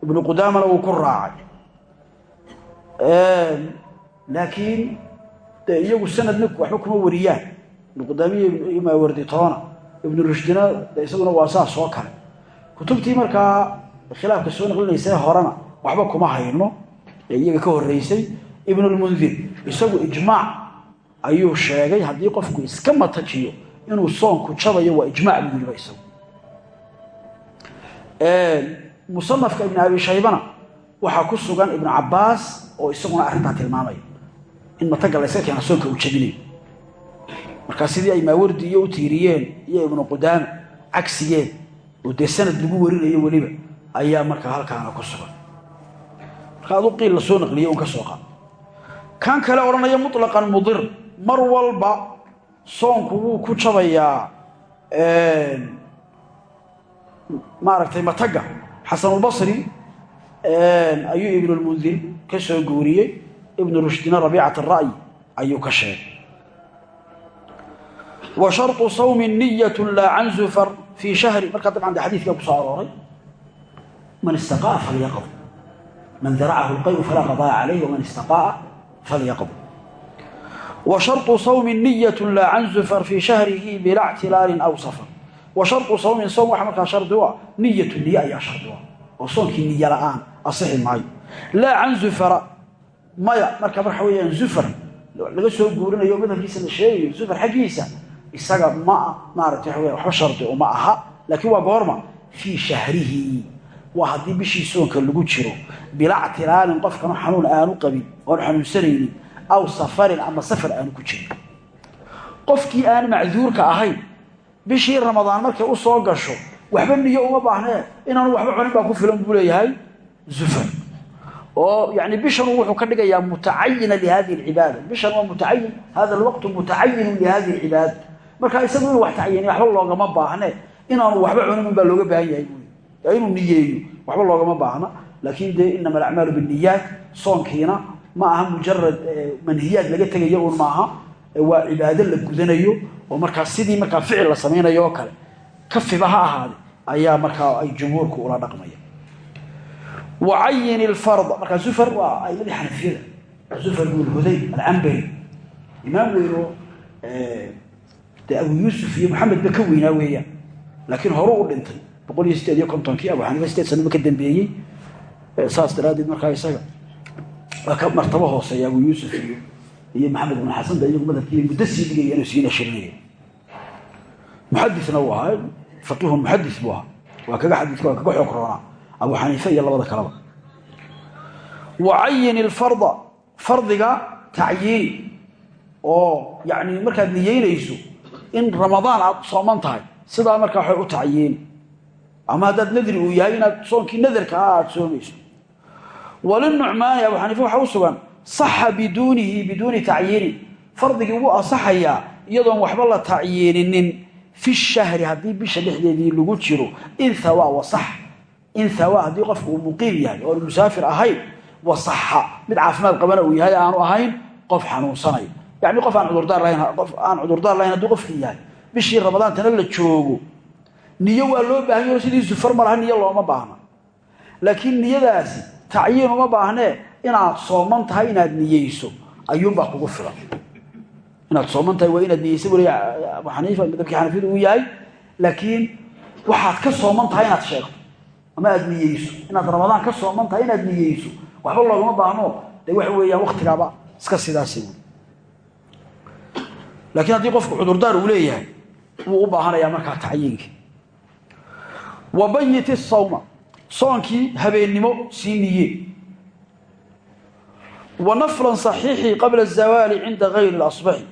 ibnu qudaamana wuu ku raacay. Laakiin iyagu sanadna waxba kuma wariyaan. Ibnu qudaamiya iyo maawardi toona. Ibnu rushdina isaguna waa saas oo kale. Kutubtii markaa khilaafka soo naqlinaysa horena waxba kuma hayno. Ee iyaga ka horeysay ibnulmundir isagu ijmaac ayuu sheegay haddii qofku iska matajiyo inuu soonku jabayo waa ijmaac buu yidhiba isagu musanafka ibn abi shaybana waxaa ku sugan ibnu cabaas oo isaguna arrintaa tilmaamaya. In mataga layska keena soonka uu jabinayo markaa sidii ay maawardi iyo u tiiriyeen iyo ibnu qudaama cagsigeen oo dee sanad lagu warinayo weliba ayaa markaa halkaana ku sugan. Marka adu qiil la soo naqliye un ka soo qaad. Kan kale odhanaya muطlaqan mudir mar walba soonku wuu ku jabayaa maaragtay mataga xasanulbasri ayuu ibnulmundir ka soo guuriyey. Ibnu rushdina rabiicat ara'yi ayuu ka sheegay. Wa sharطu sawmi niyat laa can zufar fii shahri. Markaa dabcan de xadiidkaa ku soo arooray man istaqa'a falyaqd man daracahu lqayu falaa qada'a calayh waman istaqa'a falyaqd wa sharطu sawmi niyat laa can zufar fii shahrihi bila ctilaalin aw safar wa sharطu sawmin sowm waxa markaa shardi u ah niyatu niye ayaa shardi u ah. Oo soonkii niyo la'aan asixi maayo. Laa can zufara maya marka waxa weeyaan zufar laga soo guurinayo madhabkiisa la sheegayo zufar xaggiisa isaga ma maaragtay waxa weya waxba shardi uma aha laakiin waa goorma fii shahrihi. Waa haddii bishii soonka lagu jiro bila ctilaalin qofkanu xanuun aanu qabin oon xanuunsanaynin aw safarin ama safar aanu ku bishii ramadaan markay u soo gasho waxba niyo uma baahnee inaanu waxba cunin baa ku filan buu leeyahay zufar oo yani bishanu wuxuu ka dhigayaa mutacayina lihadihi alcibaada bishan waa mutacayin hada alwaqtu mutacayinu lihadihi alcibaada marka isagu inuu wax tacyiiniy waxba loogama baahne inaanu waxba cunin un baa looga baahan yahay buui inuu niyeeyo waxba loogama baahna. Laakiin dee inama alacmaalu binniyaat soonkiina ma aha mujarad manhiyaad laga tegayo un maaha waa cibaado la gudanayo oo markaa sidii markaa ficil la samaynayo oo kale kafiba ha ahaade ayaa markaa ay jumhuurku ula dhaqmaya. Wacayin ilfarda markaa zufar waa aimadii xanafiyada zufar bn hudayn alcambari imaam weyno dee abu yuusuf iyo maxamed ba ka weynaa weeyaan. Laakiin horu u dhintay boqol iyo sideed iyo kontonkii abu xaniifa sideed sanaba ka dambeeyey. Saas daraaddeed markaa isaga waa ka martabo hooseeya abu yuusuf iyo iyo maxamed ibn xasan ba iyagu madhabkii muddo sii dhigaya inuu sii nashirinaya muxadisna uu ahaa faqihun muxadis buu ahaa. Waa kaga xadiiska waa kaga xoog roonaa abu xaniife iyo labada kaleba wacayin ilfarda fardiga tacyiin oo yani markaad niyeynayso in ramadaan aad sooman tahay sidaa markaa waxay u tacyiini ama haddaad nadri uu yahay inaad soonkii nadarka ah aad soomayso. Walinucmaani abu xaniife waxaa u sugan saxa biduunihi biduuni tacyiinin fardigii wuu asaxayaa iyadoon waxba la tacyiininin fi shahri haddii bisha dhexdeedii lagu jiro. In hawa wasax in hawa haddii qofku uu muqiim yahay oon musaafir ahayn wasaxa mid caafimaad qabana uu yahay aanu ahayn qof xanuunsanayo. Yani qof aan cudurdaar lahayn qof aan cudurdaar lahayn hadduu qofkii yahay. Bishii ramadaantana la joogo. Niyo waa loo baahan yaho sidii sufar ma laha niyo looma baahna. Laakiin niyadaasi tacyiin uma baahnee inaad sooman tahay inaad niyeyso ayuunbaa kugu filan. Inaad sooman tahay waa inaad niyeyso weli abu xaniifa madabkii xanafiyadu uu yahay laakiin waxaad ka sooman tahay inaad sheegto. Ama aad niyeyso. Inaad ramadaan ka sooman tahay inaad niyeyso. Waxba loogama baahno. Dee waxa weeyaan waktigaaba iska sidaasi. Wy laakiin haddii qofku cudurdaar uu leeyahay wuu u baahanayaa markaa tacyiinkii wa bayit sawma soonkii habeennimo sii niye wa naflan saxiixii qabla azawaali cinda gayri اlasbaxi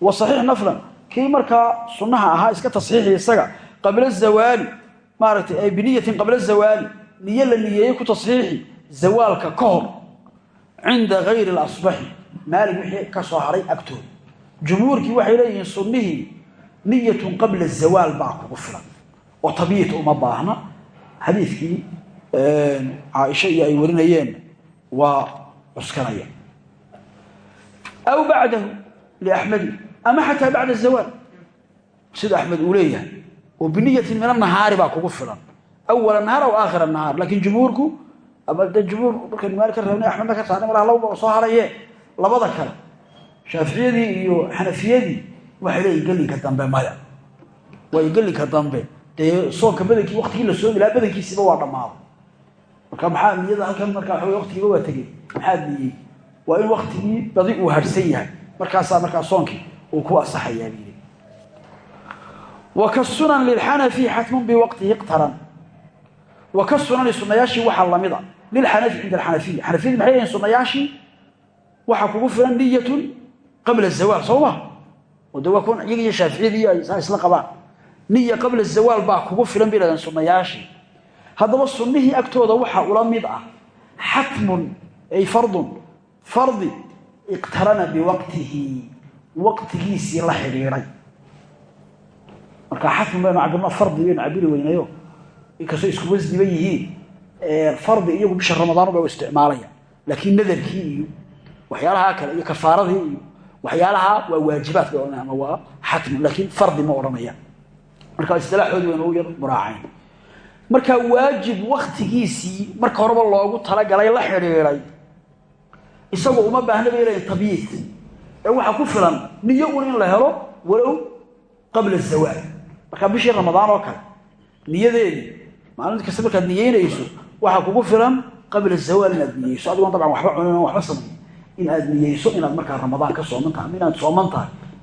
wa saxiix naflan kii markaa sunnaha ahaa iska tasxiixi isaga qabla zawaali. Maaragtay ay biniyatin qabla zawaali niyo la niyeeyey ku tasxiixi zawaalka ka hor cinda gayri اlasbaxi maalig wixii ka soo haray agtooda jumhuurkii waxay leeyihiin sunnihii niyatun qabla zawaal baa kugu filan. Oo waa cuskanaya aw bacdahu liaxmedi ama xataa bacda zawaal sida axmed uu leeyahay oo biniyatin min anahaari baa kugu filan. Awala nahaar aw aakhira nahaar. Laakiin jumhuurku ama de jumhuur markaynu maali ka reebnay axmedna ka saarnay malaha lababa soo haraye labada kale shaaficiyadii iyo xanafiyadii waxay leeyihiin gelinka dambe maya. Waayo gelinka dambe. Dee soonka badankii waktigii la soomi lahaa badankiisiiba waa dhammaaday marka maxaa niyada halkan markaa waxa waktigiiba waa tegey. Maxaa niyey? Waa in waktigii badi uu harhsan yahay. Markaasaa markaa soonkii uu ku asaxayaa biili wa ka sunan lilxanafi xatmun biwaqtihi iqtaran. Wa ka sunani sunayaashii waxaa la mid a lilxanafi cinda alxanafiya xanafiyadii maxay leeyihiin sunayaashii waxaa kugu filan niyatun qabla zawaal soo ma oo de waa kuwan iyaga iyo shaaficiyadii ay saa isla qabaan. Niya qabla zawaal baa kugu filan bay dhahdeen sunnayaashii haddaba sunnihii agtooda waxaa ula mid ah. Xatmun ay fardun. Fardi iqtarana biwaqtihi. Waqtigiisii la xidhiidhay. Marka xatmun baynu cabirno fardi baynu cabiri weynayo. Inkastoo isku wasdiba yihiin fardi iyagu bisha ramadaan ba u isticmaalaya laakiin nadarkii iyo waxyaalahaa kale iyo kafaaradii iyo waxyaalaha waa waajibaad odhanaya ama waa xatmun. Laakiin fardi marka waajib waktigiisii marka horeba loogu talagalay la xidhiidhay. Isagoo uma baahna bay leeyihiin tabyiid ee waxaa ku filan niyo un in la helo walow qabla zawaal marka bishii ramadaan oo kale niyadeedii maalin kasta markaad niyeynayso waxaa kugu filan qabla zawaal inaad niyeyso. Adigoon dabcan waxba cunin waxba samayn in aad niyeyso inaad markaa ramadaan ka sooman tahay inaad sooman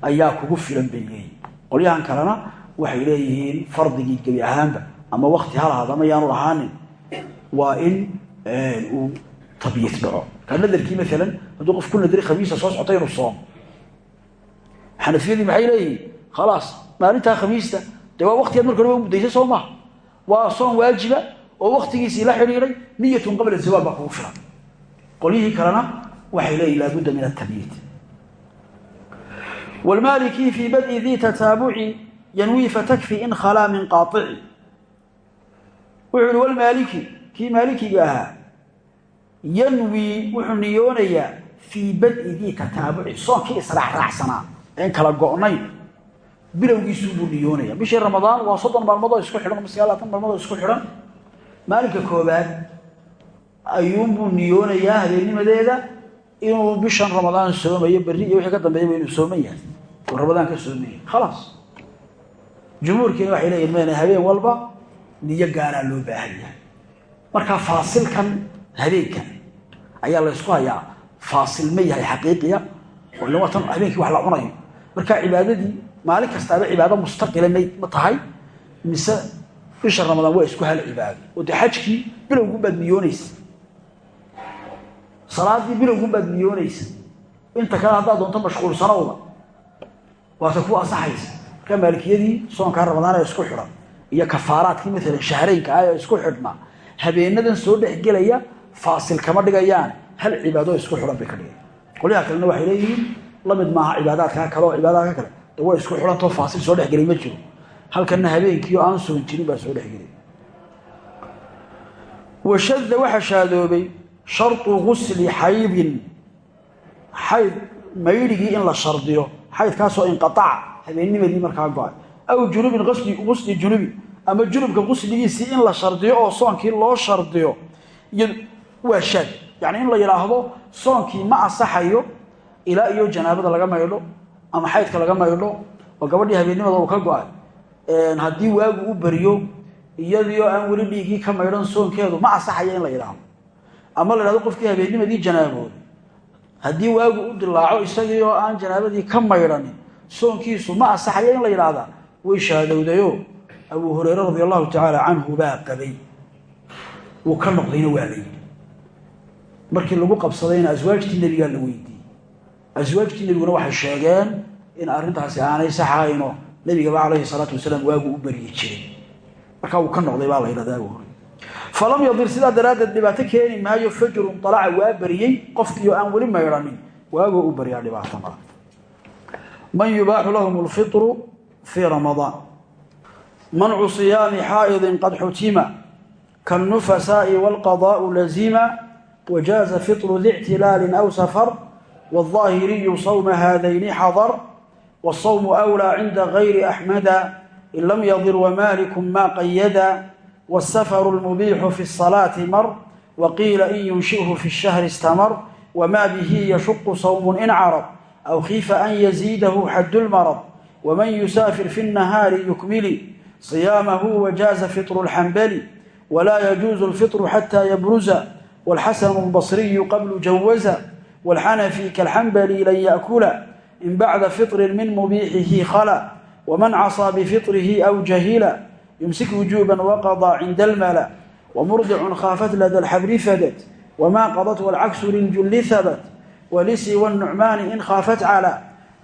ayaa kugu filan bay qolyahan kalena waxay leeyihiin fardigii gebi ahaanba ama wakti halahaad ama yaanu lahaanin. Waa in uu tabyiid dhaco. Nadarkii maalan hadduu qof ku nadari khamiisa soo socota inuu soomo xanafiyadii maxay leeyihiin? Khalaas maalintaa khamiista. Dee waa waktigaad marka horeba mudaysay soo waa soon waajiba oo waktigiisii la xidhiidhay niyatun qabla zawaal baa kugu filan. Qolyihii kalena waxay leeyihiin laabudda min atabyiid wlmaliki fii bad'i dii tataabuci yanwii fatakfi in khalaa min qaaici wuxuu ihi walmaaliki kii maalikiga ahaa yanwii wuxuu niyoonayaa fii bad'i dii tataabuci soonkii israacraacsanaa een kala go'nayn bilowgiisuubuu niyoonaya bishii ramadaan waa soddon maalmood oo isku xidhan sagaal labaatan isku xidhan maalinka koobaad ayuunbuu niyoonayaa habeennimadeeda inuu bishan ramadaan soomayo berri iyo wixii ka dambeeyaba inuu sooman ramadaan ka soomaya khalaas jumhuurkiina waxay leeyihiin mena habeen walba niyo gaaraa loo baahan yahay. Marka faasilkan habeenkan ayaa laysku hayaa. Faasil ma yahay xaqiiqiya. Oo ila watan habeenkii wax la cunayo. Marka cibaadadii maalin kastaaba cibaado mustaqila ma tahay mise bisha ramadaan waa isku hal cibaado. Oo dee xajkii bilowgunbaad niyoonaysa salaadii bilowgunbaad niyoonaysa inta kale haddaad doonto mashquulsanowda waata ku asaxaysa marka maalikiyadii soonkaa ramadaan ee isku xidhan iyo kafaaraadkii maalan shahraynka ah isku xidhnaa habeenadan soo dhexgelaya faasil kama dhigayaan. Hal cibaado isku xidhan bay ka dhigaya qolyaha kalena waxay leeyihiin la mid maaha cibaadaadkaa kale oo cibaadaadka kale. Way isku xidhantao faasil soo dhexgelay ma jiro. Halkana habeenkii oo aan sugan jirin baa soo dhexgelay washada waxaa shaadoobay sharطu gusli xaydin. Xayd maydhigii in la shardiyo. Xaydkaasoo inqaaca habeennimadii markaa go'ay aw junubin gusli junubi ama junubka gusligiisii in la shardiyo oo soonkii loo shardiyo iyo waa shaad. Yacni in la yidhaahdo soonkii ma asaxayo ilaa iyo janaabada laga maydho ama xaydka laga maydho oo gabadhii habeennimada uu ka go'ay. Haddii waagu u beriyo iyadiioo aan weli dhiiggii ka maydhan soonkeedu ma asaxaya in la yidhaahdo ama la yidhahdo qofkii habeennimadii janaabooday haddii waagu u dilaaco isagii oo aan janaabadii ka maydhanin soonkiisu ma asaxaya in la yidhaahdaa way shaadowdayo abuu hureyre radi allahu tacaala canhu baa qabay. Wuu ka noqdayna waa la yidhi markii lagu qabsadayna aswaajtii nebigaa la weydiiyey. Aswaajtii nebiguna waxay sheegeen in arrintaasi aanay saxayno nebigaba calayhi salaatu wasalaam waagu u baryi jiray. Markaa wuu ka noqday baa la yidhahda abuu hureyre falam yadir sidaa daraaddeed dhibaato keeni maayo fajrun alaca waa beriyey qofkii oo aan weli maydhanin waagoo u baryaa dhibaato mala man yubaaxu lahum lfitru fii ramadaan mancu siyaami xaa'idin qad xutima kaاnnufasaa'i wاlqadaa'u lazima wajaaza fitru dictilaalin aw safar wاlظaahiriyu sawma haadayni xadar wالsawmu أwlىa cinda gayri axmada in lam yadir wamaliku ma qayada wالsafru اlmubiixu fi الصalaaةi mar waqiila in yunshihu fi الshahri istamar wma bihi yashuqu sawm in carad aw khiifa an yaziidahu xad اlmarad wman yusaafir fi الnahaari yukmili صiyaamahu wajaaza fitru اlxambali wla yajuuzu اlfitru xatى yabruza wاlxasanu اlbصriyu qablu jawaza wاlxanafi kalxambali lan yaأkula in bacda fitri min mubiixihi khala wman casaa bfitrihi aw jahila yumsik wujuba waqضى cinda اlmala wmurdicun khaafat lada اlxabri fadat wma qadat wاlcaksu liljulli habat walisiwa الnucmaani in khaafat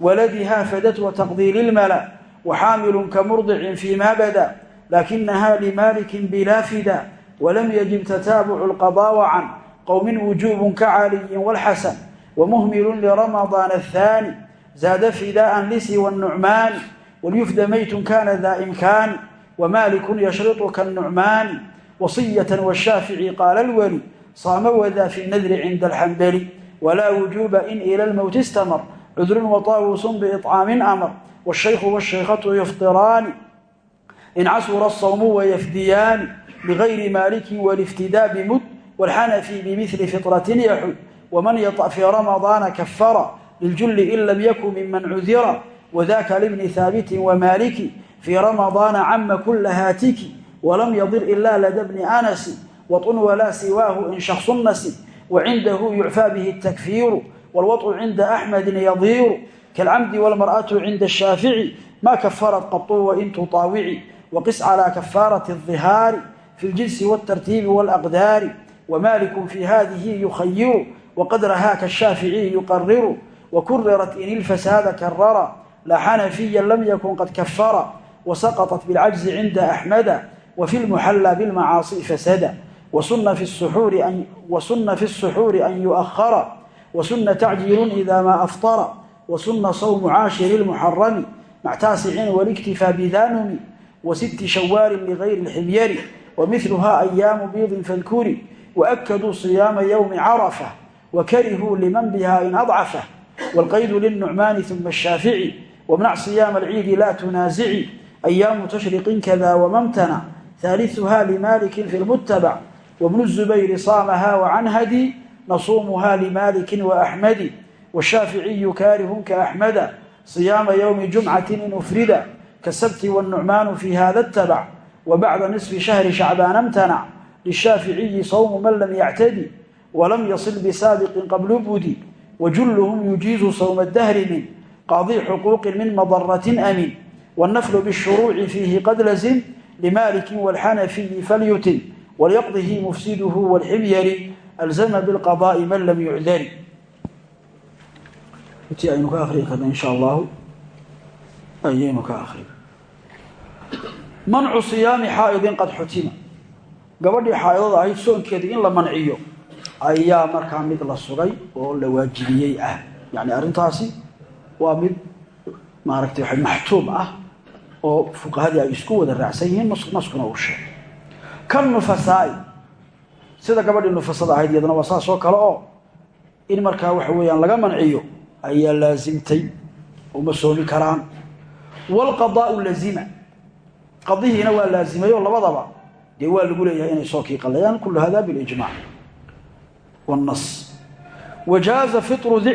calى waladiha fadat wataqdiir اlmala waxaamilu kamurdicin fima bada lakinaha limalikin bila fida walam yajib tataabucu اlqadaawa can qowmin wujuub kacaliyin wاlxasan wamuhmilu liramaضaan aلthani zaada fidaءa lisiwa الnucmaani walyufda maytun kana da imkaani wmaliku yashriطu kaالnucmaani wasiyة wالshaafici qaala اlweli saama wada fi nadri cinda alxambali walaa wujuuba in ila lmowti istamar cudrun wataawusun biicaamin amar wاshaykhu wاshaykhatu yuftiraani in casura الsawmu wayafdiyaani bigayri maaliki wاliftidaa bimud wاlxanafi bimili fiطratin yaxud wman yaطأ fii ramadaana kafara liljulli in lam yakun miman cudira wadaka libni haabiti wmaliki fii ramadaana cama kula haatiki walam yadir ila lada bni anasi waطun walaa siwaahu in shaksu nasi wacindahu yucfaa bihi الtakfiiru wاlwaطu cinda axmedi yadiiru kaalcamdi wاlmarأaةu cinda الshaafici ma kafarat qaطu wain tutaawici waqis calى kafaaraةi الظihaari fi اljinsi wالtartiibi wاlأqdaari wmaliku fi hadihi yukhayiru wqad rahaaka الshaaficiي yuqariru wakurirat in ilfasaada karara la xanafiya lam yakun qad kafara wasaqطت bاlcajzi cinda axmada wfi lmuxallى bاlmacaasi fasada wasuna fi الsuxuuri an yuؤhara wasuna tacjiilu ida ma aftara wasuna sawmu caashiri اlmuxarami mac taasicin waliktifaa bidanumi wasitti shawaali ligayri اlximyari wamiluha ayaamu biidin fadkuri waakaduu صiyaama ywmi carafa wakarihuu liman biha in adcafa wاlqaydu lilnucmaani ثuma الshaafici wamnac siyaama alciidi laa tunaasici ayaamu tashriqin kada wamamtana ثالثها لمالك في المتبع وابن الزبير صامها وعنهدي نصومها لمالك وأحمد والشافعي كاره كأحمد صيام يوم جمعة إن أفرد كالسبت والنعمان في هذا اتبع وبعد نصف شهر شعبان امتنع للشافعي صوم من لم يعتدي ولم يصل بسابق قبل بدي وجلهم يجيز صوم الدهر من قاضي حقوق من مضرة أمن والنفل بالشروع فيه قد لزم لمالك والحنفي فليتم وليقضه مفسده والحمير alzama biاlqadaa'i man lam yucdari ti aynu ka akri karna insha allahu ayaynu ka akri mancu siyaami xaa'idin qad xutima gabadhii xaa'idada ahayd soonkeeda in la manciyo ayaa markaa mid la sugay oo la waajibiyey ah yani arrintaasi waa mid maaragtay wa maxtuum ah oo fuqahadii ay isku wada raacsan yihiin naskuna uu sheegay kanufasaa'i sida gabadhii nufasada ahayd iyadana waa saas oo oo in markaa waxa weeyaan laga manciyo ayaa laasimtay uma soomi karaan. Waalqadaau lazima qadihiina waa laasimay oo labadaba dee waa lagu leeyahay inay sookii qalayaan kullu hada bilijmac wاnnas wajaaza fitru di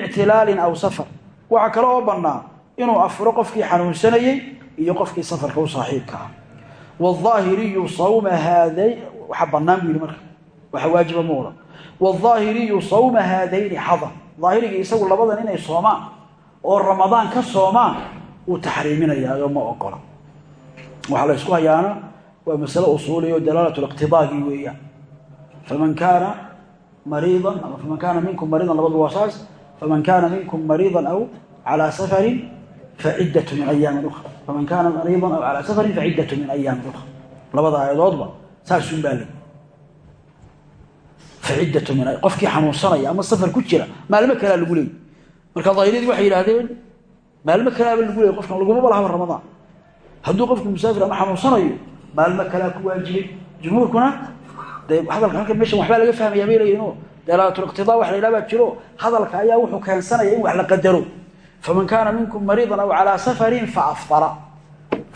aw safar waxaa kale oo bannaa inuu afuro qofkii xanuunsanayey iyo qofkii safarka u saaxiibka ah. Wاaahiriyu sawma haaday waxa bannaan buu yihi marka waxa waajiba ma odhan wاaahiriyu sawma haadayni xadar. Daahirigii isagu labadan inay soomaan oo ramadaan ka soomaan wuu taxriiminayaayo ma ogola. Waxaa la ysku hayaana waa masale usuuliya oo dalaalat liqtidaagii weeyaan faman kaana mariidan ama faman kaana minkum mariidan labadu waa saas. Faman kaana minkum mariidan aw calaa safarin faciddatu min ayaamin ukhra. Faman kaana mariidan aw calaa safarin faciddatu min ayaamin ukhra. Labada aayadoodba saasun baa ley faciddatu min qofkii xanuunsanaya ama safar ku jira maalmo kalea lagu leeyay marka daahiradii waxay yidhaahdeen maalmo kalaaba lagu leeyay qofkan lagumaba lahaba ramadaan hadduu qofku musaafir ama xanuunsanayo maalmo kalea ku waajibay. Jumhuurkuna dee hadalka halkan meeshan waxbaa laga fahmayaa bay leeyihiin o dalaalaatuliqtidaa wax la yidhaha baa jiro hadalka ayaa wuxuu keensanaya in wax la qadaro. Faman kaana minkum mariidan aw calaa safarin faafara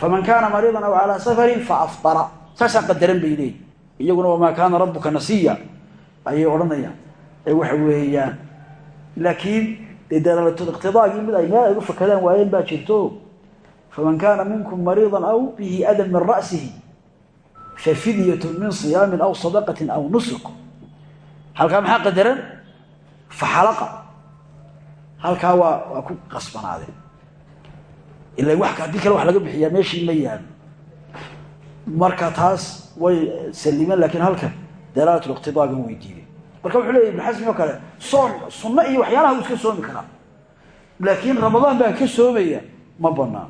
faman kaana mariidan aw calaa safarin faafara saasaa qadaran bay leeyihiin iyaguna wamaa kaana rabuka nasiya ayay odhanayaan. Ee waxa weeyaan laakiin dee dalaalatuliqtidaagii mid ay meel ay fakadaan waayeen baa jirto. Faman kaana minkum mariidan aw bihi adan min ra'sihi fafidyatu min siyaamin aw sadaqatin aw nusuk. Halkaa maxaa qadaran? Faxalaqa halkaa waa waa ku qasbanaadeen ila wa haddii kale wax laga bixiyaa meeshii ma yaalo marka taas way salimeen laakiin halkan dalaalatliqtidaagan way diideen marka wuxuu leeya ibnu xasmi oo kale soon sunno iyo waxyaalaha uu iska soomi karaa. Laakiin ramadaan baan ka soomaya ma banaan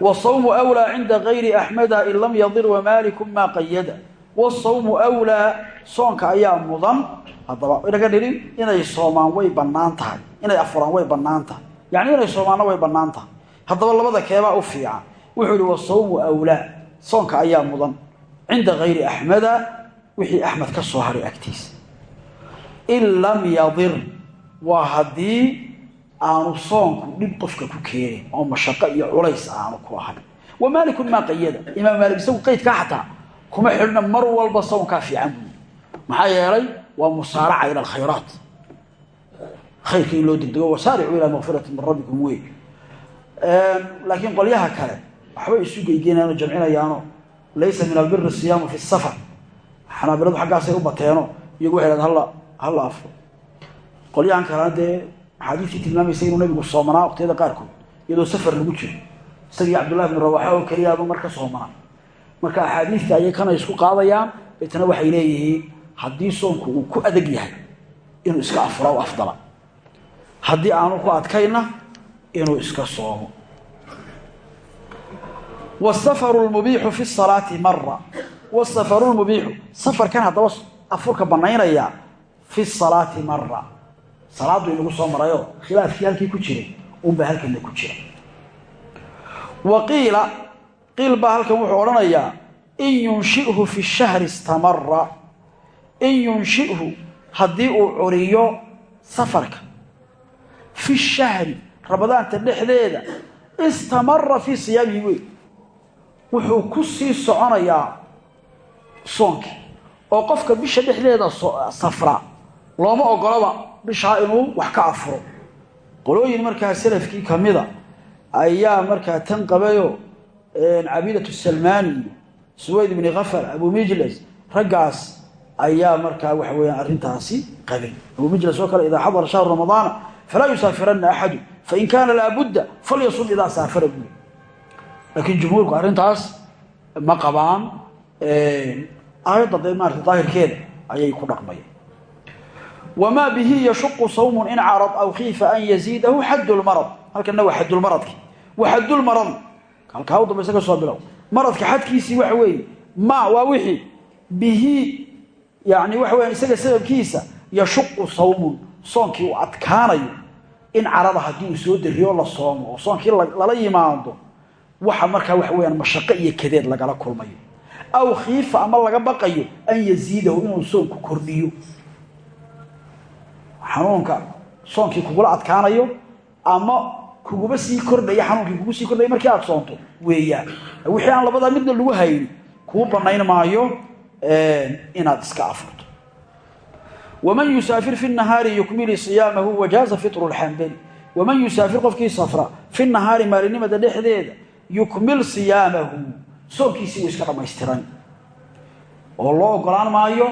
wsawmu wlaa cinda gayri axmeda in lam yadir wamaaliku maa qayada wasawmu wlaa soonka ayaa mudan. Haddaba inaga nidhin inay soomaan way bannaan tahay. Inay afuraan way bannaan tahay. Yacni inay soomaanna way bannaan tahay. Haddaba labada keebaa u fiican. Wuxuu yihi wasawmu wlaa soonka ayaa mudan cinda gayri axmeda wixii axmed ka soo haray agtiisa. In lam yadir waa haddii aanu soonku dhib qofka ku keenin oo mashaqo iyo culays aanu ku ahayn. Wa maalikun maa qayada imaam maalik isagu qaydkaa xataa kuma xidhna mar walba soonkaa fiican buuyi maxaa yeelay waa musaaraca ila alkhayraat. Khayrka in loo degdego wasaaricuu ilaa makfirati min rabbikum wey laakiin qolyaha kale waxbay isu geygeenaano jamcinayaano laysa min albiri siyaamu fi safar xanaabiladu xaggaasay u bateeno iyagu waxay hahd halla afro qolyahan kalena dee axaadiistii tilmaamaysa inuu nabigu soomanaa waqtiyada qaarkood iyadoo safar lagu jiro isagii cabdullahi bn rawaxa oo keliyaaba marka soomanaa marka axaadiista ayay kana isku qaadayaan deetana waxay leeyihiin haddii soonku uu ku adag yahay inuu iska afura u afdala haddii aanu ku adkayna inuu iska soomo wsafaru lmubiixu fi salaati mara wsafaru lmubiixu safarkan haddaba afurka banaynaya fi salaati mara salaadu inagu soo marayo khilaafkii halkii ku jiray unbaa halkana ku jira wa qiila qiil baa halkan wuxuu odhanayaa in yunshihu fi shahri istamara in yunshihu haddii uu curiyo safarka fi shahri ramadaanta dhexdeeda istamara fii siyaamihi wey wuxuu ku sii soconayaa soonkii oo qofka bisha dhexdeeda safra looma ogolaba bishaa inuu wax ka afuro. Qolooyin markaa salafkii kamida ayaa markaa tan qabayo cabiidatu salmaani iyo suwayd ibni khafar abu mijlas raggaas ayaa markaa waxa weyaan arrintaasi qabay. Abu mijlas oo kale idaa xadara shahru ramadaana falaa yusaafiranna axadu fain kaana laabudda falyasum idaa saafara. buuli laakiin jumhuurku arrintaas ma qabaan aayadda dee maarata daahirkeeda ayay ku dhaqmayaan wamaa bihi yashuqu sawmun in carad aw khiifa an yaziidahu xaddu lmarad halkana waa xadulmaradki wa xadulmaradi halkaa u dambaysa ka soo bilow. Maradka xadkiisii waxa weeye ma waa wixii bihi yani waxa weya isaga sababkiisa yashuqu sawmun. Soonkii uu adkaanayo. In carada haddii uu soo dariyo la soomo oo soonkii lala yimaado waxa markaa waxa weyaan mashaqo iyo kadeed lagala kulmayo aw khiifa ama laga baqayo an yaziidahu inuu soonku kordhiyo. Xanuunka soonkii kugula adkaanayo ama kuguba sii kordhaya xanuunkii kugu sii kordhaya markii aad soonto weeyaan. Wixii aan labadaa midna lagu hayni kuu banayn maayo inaad iska afurto. Waman yusaafir fi nahaari yukmili siyaamahu wajaaza fitru lxambali waman yusaafir qofkii safra fi nahaari maalinimada dhexdeeda yukmil siyaamahu. Soonkiisii wuu iska dhammaystiran. Oo loo ogolaan maayo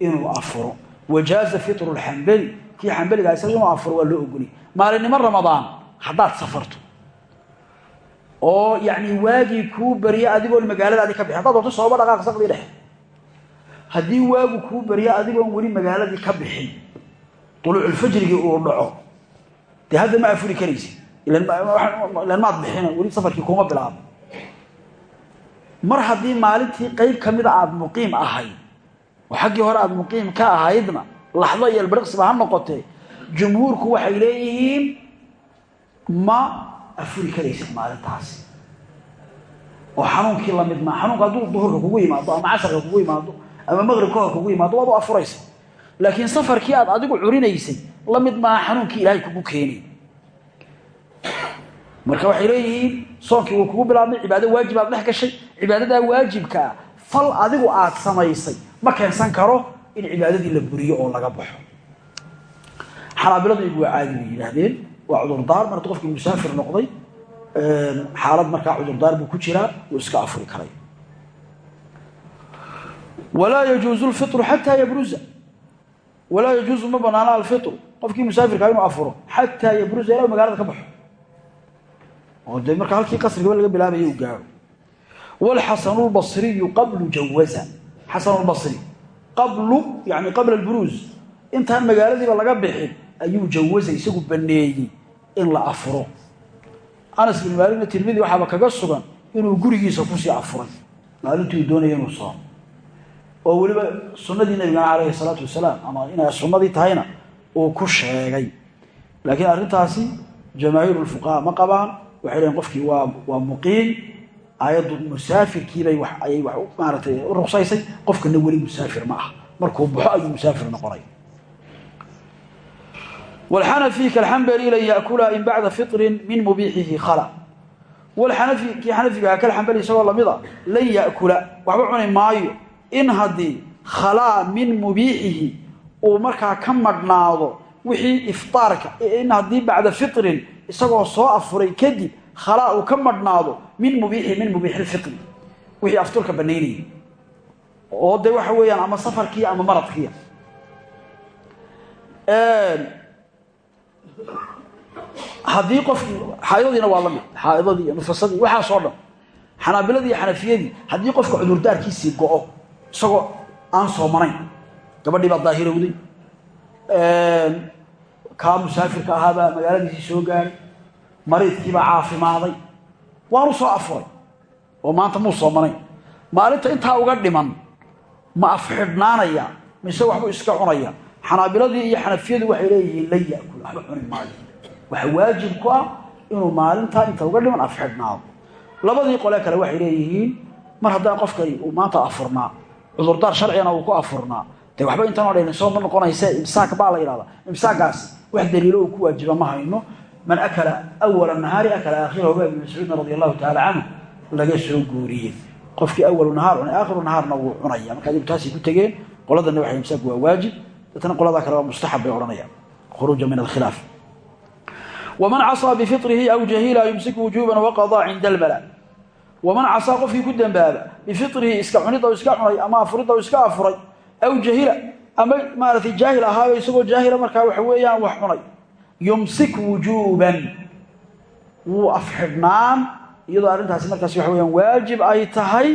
inuu afuro. Wajaaza fitru lxambali kii xambaliga isaga inuu afuro waa loo ogoliy maalinimo ramadaan haddaad safarto. Oo yacni waagii kuu baryo adigoon magaaladaadii ka bixin haddaad doonto sooba dhaqaaq saqdii dhexe. Haddii waagu kuu baryo adigoon weli magaaladii ka bixin duluuculfajrigii uu dhaco. Dee hadda ma afuri karaysi ilan maad bixin weli safarkii kuma bilaabo. Mar haddii maalintii qayb ka mida aada muqiim ahayd oo xaggii hore aada muqiim ka ahaydna laxdo iyo albriqsiba ha noqotee jumhuurku waxay leeyihiin ma afuri karaysid maalintaasi. Oo xanuunkii la mid maa xanuunku hadduu duhurka kugu yimaado ama casarka kugu yimaado ama maqrib ka hor kugu yimaado waad u afuraysa. Laakiin safarkii aad adigu curinaysay la mid maaha xanuunkii ilaahay kugu keenay marka waxay leeyihiin soonkii wuu kugu bilaabmay cibaado waajib aad dhex gashay cibaadadaa waajibka ah fal adigu aad samaysay ma keensan karo in cibaadadii la buriyo oo laga baxo. Xanaabiladu igu waa caadi bay yidhaahdeen waa cudurdaar marta qofkii musaafir noqday xaalad markaa cudurdaar buu ku jiraa wuu iska afuri karay. Walaa yajuuzu lfitru xataa yabruza. Walaa yajuuzu ma banaana alfitru. Qofkii musaafirkaa inuu afuro xataa yabruza ilaa magaalada ka baxo oo dee marka halkii qasrigaba laga bilaabaya uu gaaro. Wlxasanu lbasriyu qablu jawaza. Xasanu lbasri qablu yani qabla alburuuz. Intaan magaaladiiba laga bixin ayuu jawaza isagu baneeyey in la afuro. Anas bin maaligna tirmidi waxaaba kaga sugan inuu gurigiisa ku sii afuray. Maalintii uu doonaya inuu soomo oo weliba sunnadii nabigana calayhi salaatu wasalaam ama inay sunnadii tahayna uu ku sheegay. Laakiin arrintaasi jamaahiir lfuqaha ma qabaan waxay leeyiin qofkii waa muqiim aayaddu musaafirkiibay ayay wax maaratay u ruqsaysay. Qofkana weli musaafir ma ah markuu baxo ayuu musaafir noqonay. Wlxanafi kalxambali lan yakula in bacda fitrin min mubiixihi khala. Wlxanafi kii xanafigaha kalxambali isagoo lamida lan yakula waxba cuni maayo in haddii khalaa min mubiixihi uu markaa ka madhnaado wixii iftaarka in haddii bacda fitrin isagoo soo afuray kadib khalaa uu ka madhnaado min mubiixi min mubiixilfitri wixii afturka banaynayay oo de waxa weeyaan ama safarkii ama maradkiia haddii qofkii xaaidadiina waa la mid xaaidadii iyo nufasadii waxaasoo xanaabiladii xanafiyadii haddii qofka cudurdaarkiisii go-o isagoo aan soomanayn gabadhii baa daahirowday kaa musaafirka ahaabaa magaaladiisii soo gaaray mariidkiibaa caafimaaday waanu soo afuray oo maanta muu soomanayn maalinta intaa uga dhiman ma afxidhnaanaya mise waxbuu iska cunaya. Xanaabiladii iyo xanafiyadu waxay leeyihiin lan yakul waxba cuni maayo. Waxa waajib ku ah inuu maalintaa inta uga dhiman afxidhnaado. Labadii qole kale waxay leeyihiin mar haddaan qofkani uu maanta afurnaa cudurdaar sharcigana uu ku afurnaa. Dee waxba intaanoo dhan soo ma noqonayse imsaak baa la yidhahdaa imsaakaasi wax daliilo uu ku waajiba ma hayno man akala awala nahaari akala aakhirahu baa ibnu mascuudna radi allahu tacala canhu laga soo guuriyey qofkii awalu nahaar cunay aakhiru nahaarna wuu cunaya marka adigu taasay ku tegeen qoladana waxay imsaaku waa waajib dadna qoladaa kale waa mustaxab bay odhanayaan khuruuja min alkhilaaf waman casaa bifirihi aw jahila yumsiku wujuuban waqadaa cinda almala waman casaa qofkii ku dembaaba bifirihi iska cunid o iska cunay ama afurid o iska afuray ama maaratay jaahil ahaayo isagoo jaahila markaa waxa weeyaan wax cunay. Yumsik wujuuban. Wuu afxidhnaan iyadoo arrintaasi markaas waxa weyaan waajib ay tahay.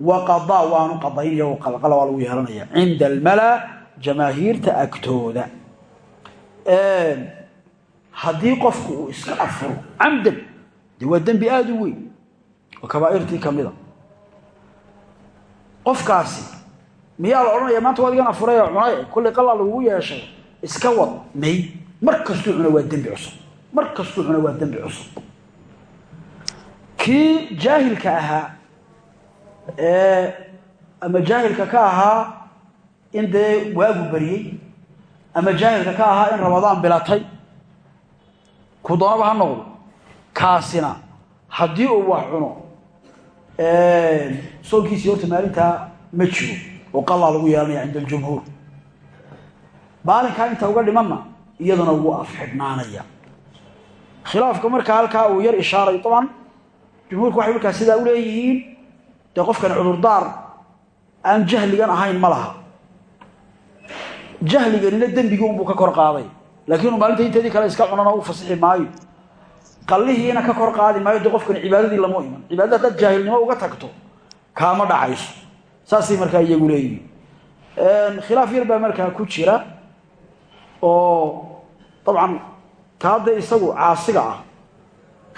Wa qadaa waanu qadaynaya qalqala waa lagu yeelanaya. Cinda almala jamaahiirta agtooda. Haddii qofku iska afuro camdan dee waa dembi u weyn. Oo kabaa'irtii ka qofkaasi miyaa la odhanaya maanta waad igan afuray oo cunay kollay qalaa lagugu yeeshay. Iska wad may. Mar kastuu cuna waa dembi cusub. Mar kastuu cuna waa dembi cusub. Kii jaahilka ahaa ee ama jaahilka ka ahaa in dee waagu bariyey ama jaahilka ka ahaa in ramadaan bilatay ku doonaba ha noqdo. Kaasina haddii uu wax cuno soonkiisii horta maalintaa ma jiro oo qalaa lagu yeelanaya cinda aljumhuur. Maalinkaa inta uga dhimanna iyaduna wuu afxidhnaanaya. Khilaafka marka halkaa uu yar ishaaray aban jumhuurku waxay markaa sidaa u leeyihiin dee qofkan cudurdaar aan jahligan ahayn ma laha. Jahliganina dembigii unbuu ka kor qaaday laakiin uu maalinta inteedii kale iska cunana u fasixi maayo. Qallihiina ka kor qaadi maayo de qofkan cibaadadii lama iman. Cibaadada haddaad jaahilnimo uga tagto kaama dhacayso saasay markaa iyagu leeyihiin. Khilaaf yar baa markaa ku jira oo dabcan kaade isagu caasiga ah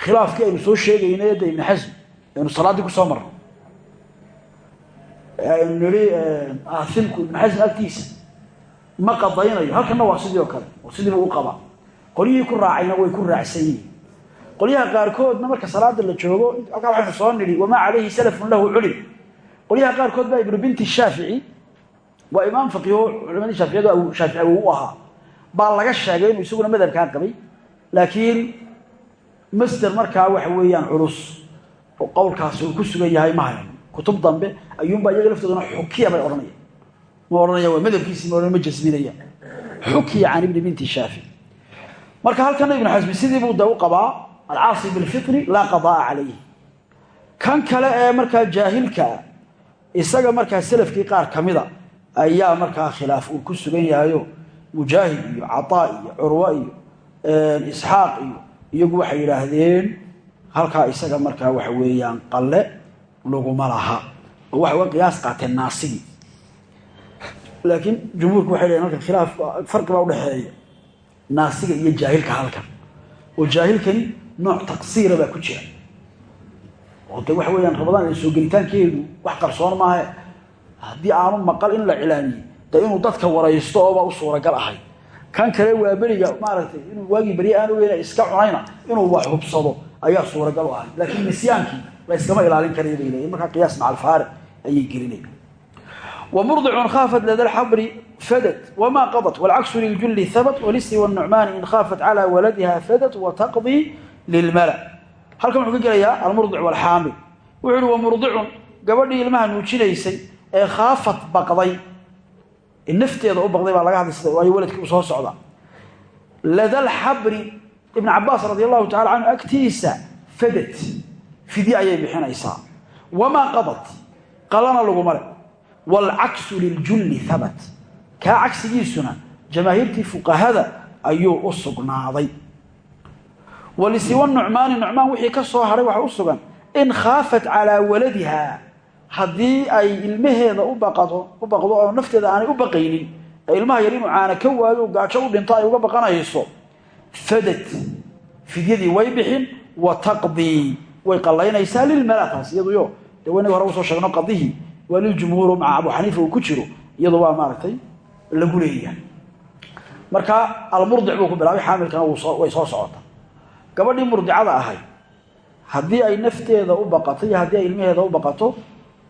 khilaafkii aynu soo sheegaynay de ibn xasm aynu salaaddii ku soo marno aynu nihi aasimku ibn xasm agtiisa ma qadaynayo halkanna waa sidii oo kale oo sidiiba u qaba. Qolyihii ku raacayna way ku raacsan yihiin. Qolyaha qaarkoodna marka salaada la joogo halkaa waxaynu soo nidhi wamaa calayhi salafun lahu culim qolyaha qaarkood baa ibnu binti shaafici waa imaam faqiho culimadii shaaficiyadu shaafici awow u ahaa. Baa laga sheegay inuu isaguna madhabkaa qabay laakiin masder markaa waxa weeyaan culus oo qowlkaasi uu ku sugan yahay ma hayan kutub dambe ayuunbaa iyaga laftoodana xukiya bay odhanaya ma odhanaya waa madhabkiisii ma odhan ma jasminaya. Xukiya can ibni binti shaafici. Marka halkana ibnu xasmi sidii buu da u qabaa alcaasi bilfitri laa qada'a calayhi. Kan kale ee markaa jaahilkaa isaga markaa salafkii qaar ka mida ayaa markaa khilaaf uu ku sugan yahayo mujaahid iyo cataa iyo curwa iyo isxaaq iyo iyagu waxay yidhaahdeen halkaa isaga markaa waxa weeyaan qalle laguma laha. Oo waxay uga qiyaas qaateen naasigii laakiin jumhuurku waxay leeyiin halkan khilaaf farqi baa udhexeeya naasiga iyo jaahilka halkan. Oo jaahilkani nooc taqsiira baa ku jira oo de waxa weeyaan ramadaan ee soo gelitaankeedu wax qarsoon maahe haddii aanu maqal in la cilaamiyey de inuu dadka waraysto oobaa u suuragal ahay kan kale waa beriga maaragtay inuu waagii berye aan ogeyn iska cunayna inuu wax hubsado ayaa suuragal u ahay laakiin nisyaankii la yskama ilaalin karaya bay leeyiin markaa qiyaas maca alfaariq ayay gelinaya ومرضع خافت لدى الحبر فدت وما قضت والعكس للجل ثبت halkan wuxuu ka gelayaa almurdic waalxaamil wuxuu ihi wa murdicun gabadhii ilmaha nuujinaysay ee khaafat baqday. Ee nafteeda u baqday baa laga hadlay sida ay u soo socda. Ladalxabri ibn cabaas radi allahu tacala canhu agtiisa fadad. Fidye ayay bixinaysaa. Wamaa qadat? Qalana laguma le waalcaksu liljulli ka kaa cagsigiisuna jamaahiirtii fuqahada ayuu u sugnaaday walisiwa nucmaani nucmaan wixii ka soo haray waxaa u sugan in khaafat calaa waladiha haddii ay ilmaheeda u baqdo u baqdo oo nafteeda aanay u baqaynin ee ilmaha yar inuu caana ka waayo gaajo u dhinto ay uga baqanayso fadad fidyadii way bixin wa taqdii way qallaynaysaa lilmalaataas iyaduyo de waynaga hore u soo sheegno qadihii waa liljumhuuru maca abu xaniifa uu ku buu ku bilaabay xaamilkana way soo socota gabadhii murdicada ahay haddii ay nafteeda u baqato iyo haddii ay ilmaheeda u baqato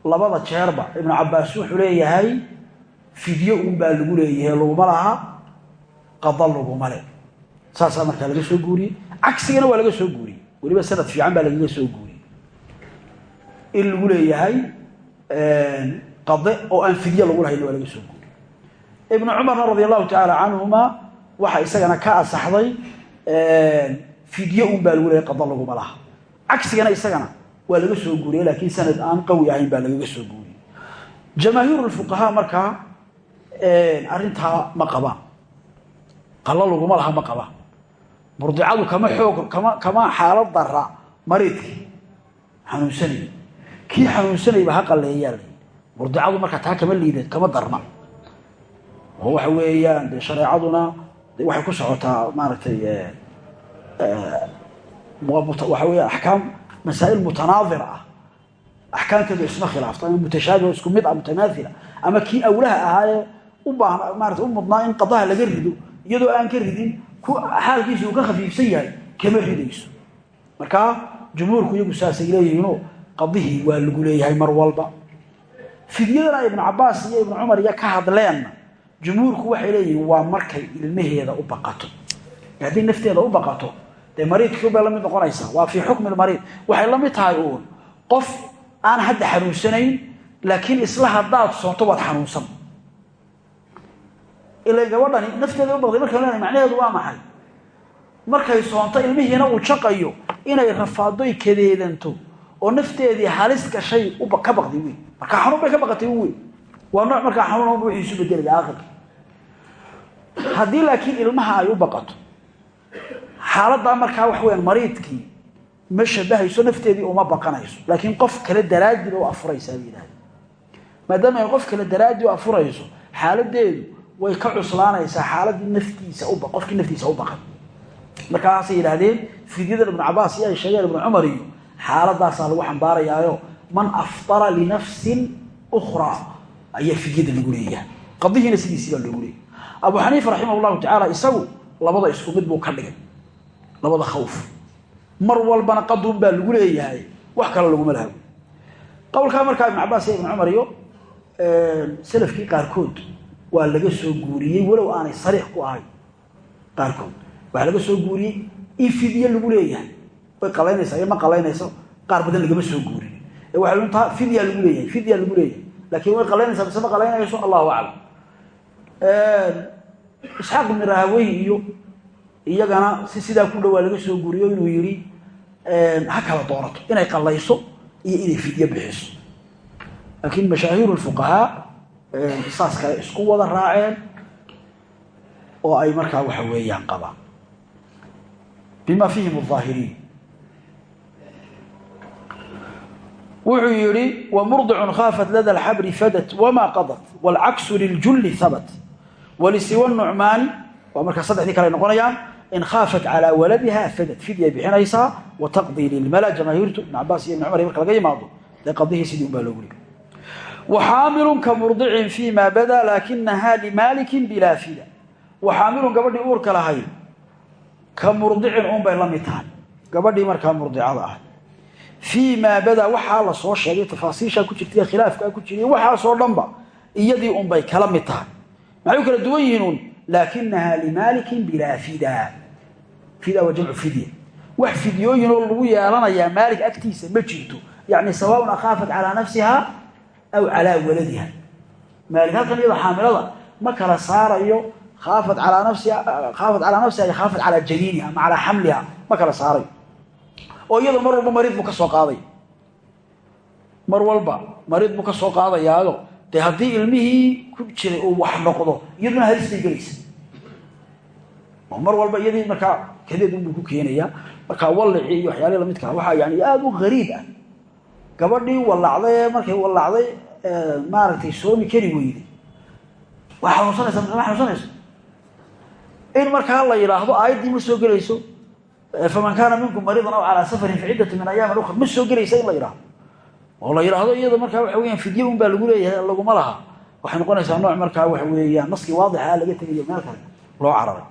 labada jeerba ibnu cabaas wuxuu leeyahay fidyo unbaa lagu leeyahay laguma laha qada laguma le saasaa markaa laga soo guuriyey. Cagsigana waa laga soo guuriyey. Weliba sanad fiican baa lagaga soo guuriyey. In lagu leeyahay qade oo aan fidye lagu lahayn waa laga soo guuriyey. Ibnu cumarna radi tacaala canhuma waxa isagana ka asaxday fidye un baa lagu leeyahay qada laguma laha. Cagsigana isagana waa laga soo guuriyey laakiin sanad aan qawi ahayn baa lagaga soo guuriyey. Jamaahiir fuqahaa markaa arrintaa ma qabaan qalo laguma laha ma qabaan murdicadu kama xoog kama kama xaalad dara mariidkii xanuunsanay kii xanuunsanayba ha qaleeyaa la murdicadu markaa taa kama liideed kama darna. Oo waxa weeyaan de shareecaduna de waxay ku socotaa maaragtay waxa weya axkaam masaa'il mutanaadir ah. Axkaamteedu isma khilaafto ama mutashaabiho isku mid ah mutamaaila ama kii awlaha ahaayee u baahan maarata u mudnaa in qadaha laga rido iyadoo aan ka ridin xaalkiisa uu ka khafiifsan yahay kama ridayso. Markaa jumhuurku iyagu saasay leeyihiinoo qadihii waa lagu leeyahay mar walba. Fidyadana ibnu cabaas iyo ibnu cumar iyo ka hadleenna jumhuurku waxay leeyihiin waa markay ilmaheeda dee mariidkii bay la mid noqonaysaa? Waa fii xukmi lmariid waxay la tahay uun. Qof aan hadda xanuunsanayn laakiin isla haddaad soonto waad xanuunsan. Ila gabadhani nafteeda u baqday marka lena macnaheedu waa maxay? Markay soonto ilmihiina uu jaqayo inay rafaadoy kadeedanto oo nafteedii halis gashay ka baqday wey markaa xanuun bay ka baqatay wey waa nooc markaa xanuun wixii isu bedelaya aakhirka. Haddii laakiin ilmaha ay u baqato xaaladdaa markaa wax weyaan mariidkii ma shabahayso nafteedii uma baqanayso laakiin qof kale daraadii ba u afuraysaa yidhahda maadaama ay qof kale daraadii u afurayso xaaladeedu way ka cuslaanaysaa xaaladii naftiisa qofkii naftiisa u baqan. Markaasay yidhaahdeen fidyadan ibnu cabaas iyo ay sheegeen ibnu cumar iyo xaaladaasaa lagu xambaarayaayo man aftara linafsin ukhraa ayaa fidyada lagu leeyahay. Qadihiina sidiisii baa loogu leeyahy abu xaniifa raximah tacaala isagu labada isku mid buu ka dhigay labada khawf. Mar walbana qaduun baa lagu leeyahay wax kale laguma laha. Qowlkaa markaa ibnu cabaas iyo ibnu cumar iyo salafkii qaarkood waa laga soo guuriyey walow aanay sariix ku ahayn. Qaarkood. Waxaa laga soo guuriyey in fidye lagu leeyahay. Way qalaynaysaa iyo ma qalaynayso qaar badan lagama soo guurin. Ee waxay untaa fidya lagu leeyahay fidya lagu leeyahay. Laakiin way qalaynaysaa mise ma qalaynayso allahu aclam. Isxaaq ibni rahawey iyo iyagana si sidaa ku dhowaa laga soo guuriyo inuu yidhi ha kala doonato inay qalayso iyo inay fidye bixiso. Laakiin mashaahiiru lfuqahaa saas kale isku wada raaceen oo ay markaa waxa weeyaan qabaan bima fihim aahiriin wuxuu yihi wmurdicun khaafat lada alxabri fadat wma qadat wاlcaksu liljulli habat walisiwa nucmaani waa markaa saddexdii kale noqonayaan in khaafat calىa waladiha fadat fidyay bixinaysaa wataqdii lilmala jamaahiirtu ibn cabaas iyo ibn cumar marka laga yimaado dee qadihii sidii un baa loogu leey waxaamilun ka murdicin fi ma bada laakinaha limaalikin bilaa fida waxaamilun gabadhii uurka lahayd ka murdicin un bay la mid tahay gabadhii markaa murdicada ah fii maa badaa waxaa la soo sheegay tafaasiishaa ku jirtay khilaafkaa ku jiriy waxaasoo dhanba iyadii unbay kala mid tahay maxay u kala duwan yihiin un laakinahaa limaalikin bilaa fida fida waa jamcu fidya wax fidyooyinoo lagu yeelanayaa maalik agtiisa ma jirto yacni sawaaun akhaafat calaa nafsiha aw calaa waladiha maalik halkan iyada xaamilada ma kala saarayo aafat alaa nafsiha khaafat calaa nafsiha iyo khaafat calaa janiiniha ama calaa xamliha ma kala saarayo oo iyada mar walba mariid buu ka soo qaaday mar walba mariid buu ka soo qaadayaayo dee haddii ilmihii ku jiray uu wax noqdo iyaduna halis bay gelaysa oo mar walba iyadii markaa kadeed unbuu ku keenayaa. Markaa wallicii iyo waxyaalihii lamidkaa waxaa yani aada u gariib ah. Gabadhii wallacday ee markay wallacday maaragtay soomi kari weyday waa xanuunsanaysa ma xanuunsanayso in markaa la yidhaahdo aayaddii ma soo gelayso. Faman kaana minkum mariidan aw calaa safarin faciddatu min ayaamin ukhra ma soo gelaysa in la yidhahdo oo la yidhaahdo iyada markaa waxa weyaan fidye un baa lagu leeyahay laguma laha. Waxay noqonaysaa nooc markaa waxa weeyaan naskii waadixaa laga tegayo meel kale loo cararay.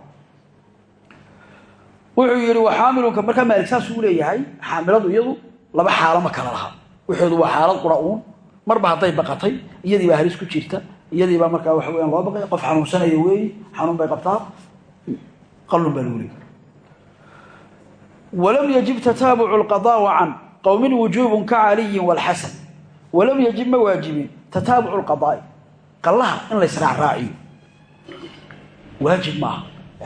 Wuxuu yidhi wa xaamilunka. Markaa maalik saasuu leeyahay xaamiladu iyadu laba xaalo ma kala laha. Waxoodu waa xaalad qura uun marba hadday baqatay iyadii baa halis ku jirta. Iyadii baa markaa waxa weyaan loo baqay. Qof xanuunsanaya weeyi xanuun bay qabtaa. Qalun baa lagu leeyay walam yajib tataabucu lqadaa can qowmin wujuubun ka caliyin walxasan walam yajib ma waajibin tataabucu lqadaa'i qallaha in la israacraaciyo waajib maaha.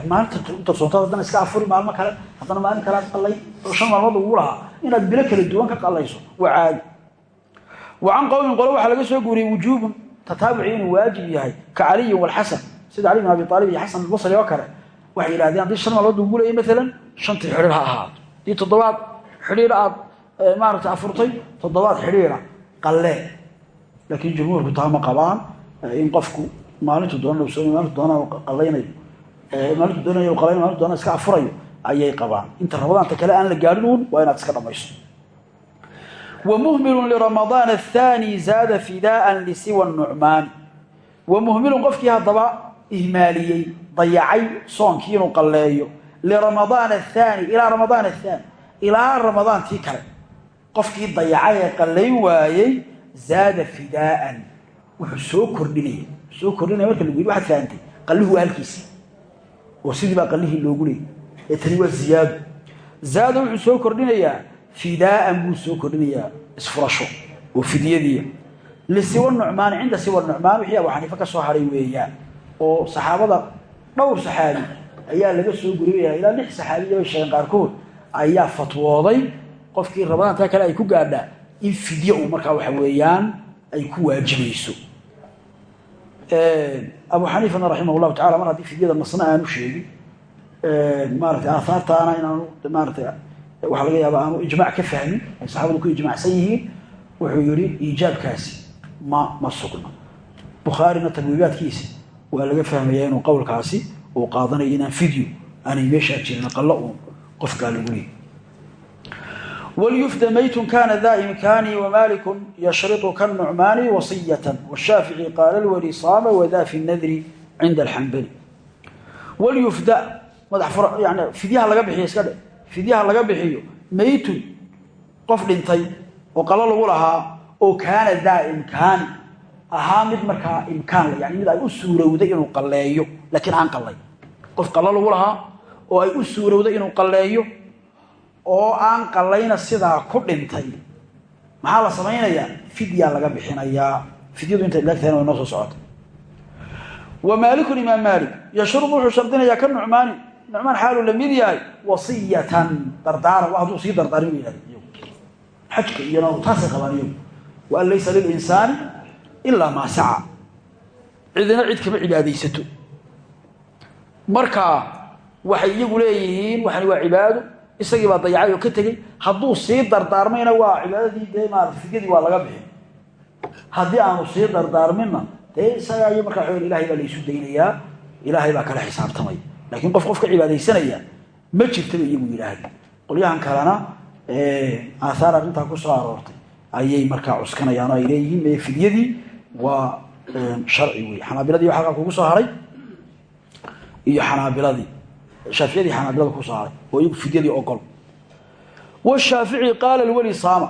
Maalinta darsoontaad haddana iska afuri maalmo kale haddana maalin kale ad qallay oo shan maalmood ugu lahaa inaad bilo kala duwan ka qallayso waa caadi. Wa can qowmin qole waxaa laga soo guuriyey wujuubun tataabuci inuu waajib yahay ka caliyin walxasan sida cali bin abi aalib iyo xasan albasri oo kale waxay yidhahdeen haddii shan maalmood lagu leeyay maalan shantii xidhiir ha ahaato haddii toddobaad xidhiir aad maarata afurtay toddobaad xidhiida ah, qallee laakiin jumhuurku taa qabaan in qofku maalintu doonamaalintudoonamalint doona iska afurayo ayay qabaan. Inta ramadaanta kale aan la gaadhin uun waa inaad iska dhamayso. Wamuhmilun liramaضaan athani zaada fidaan lisiwa nucmaani wamuhmilun qofkii haddaba ihmaaliyey dayacay soonkii inuu qalleeyo liramadaan athani ilaa ramadaan athani ilaa ramadaankii qofkii dayacay ee qallay waayey zaada fidaaan wuxuu soo kordhinaya soo kordhinaya marka lagu yidhi waxaad fahantay qalluhu halkiisii oo sidii baa qallihii loogu leeyay. Ee tani waa ziyaado zaada wuxuu soo kordhinayaa fidaaan buu soo kordhinayaa isfurasho oo fidyadiiya. Lisiwa nucmaan cinda siwa nucmaan wixii abu xaniife ka soo haray weeyaan oo saxaabada dhowr saxaabi ayaa laga soo gurinayaa ilaa lix saxaabiyabay sheegeen qaarkood ayaa fatwooday qofkii ramadaantaa kale ay ku gaadhaa in fidye uu markaa waxa weeyaan ay ku waajibayso. Abu xaniifana raximah llahu tacala mar haddii fidyada masna aanu sheegin maaratay aahaartaana inaanu maaratay waxaa laga yaaba aanu ijmac ka fahmin ay saxaabadu ku ijmacsan yihiin wuxuu yihi iijaabkaasi ma ma sugna bukhaarina tarwiibaadkiisa waa laga fahmaya inuu qowlkaasi uu qaadanayo inaan fidyo aanay meeshaa jirin qallo uun qofkaa lagu leeyay walyufda maytun kana daa imkaani wamaaliku yashriطu kanucmaani wasiyatan washaafici qaala lwali saama wadaa fi nadri cinda alxambali walyufda fidyaha laga bixiyo iska dhe fidyaha laga bixiyo maytun qof dhintay oo qalo lagu lahaa oo kaana daa imkaani ahaa mid markaa imkaan yani mid ay u suurowday inuu qalleeyo laakiin aan qallay qof qallo lagu lahaa oo ay u suurowday inuu qalleeyo oo aan qallayna sidaa ku dhintay. Maxaa la samaynayaa fidyaa laga bixinayaa fidyadu intay laagtahayna way noo soo socota wa maalikun imaam maalik yashrudu wuxuu shardinayaa ka nucmaani. Nucmaan xaaluu la mid yahay wasiyatan. Dardaaran waa hadduu sii dardaarin u yihahda iyagu xajka iyona taasay qabaan iyagu. Wa an laysa lilinsaani ilaa maa saca. Cidina cid kama cibaadaysato. Marka waxay iyagu leeyihiin waxani waa cibaado isagii baa dayacay oo ka tegey hadduu sii dardaarmayna waa cibaadadii dee maarata fidyadii waa laga bixin. Haddii aanu sii dardaarminna dee isagaa iyo markaa xool ilahay baa laysu daynayaa ilaahay baa kala xisaabtamay. Laakiin qof qof ka cibaadaysanaya ma jirtaba iyagu yidhaahda qolyahan kalena aahaar arrintaa ku soo aroortay ayay markaa cuskanayaan ay leeyihiin mee fidyadii waa sharci wey xanaabiladii halkaa kugu soo haray? Iyo xanaabiladii shaaficiyadii xanaabilada ku soo haray oo iyagu fidyadii ogol washaafici qaala lweli saama.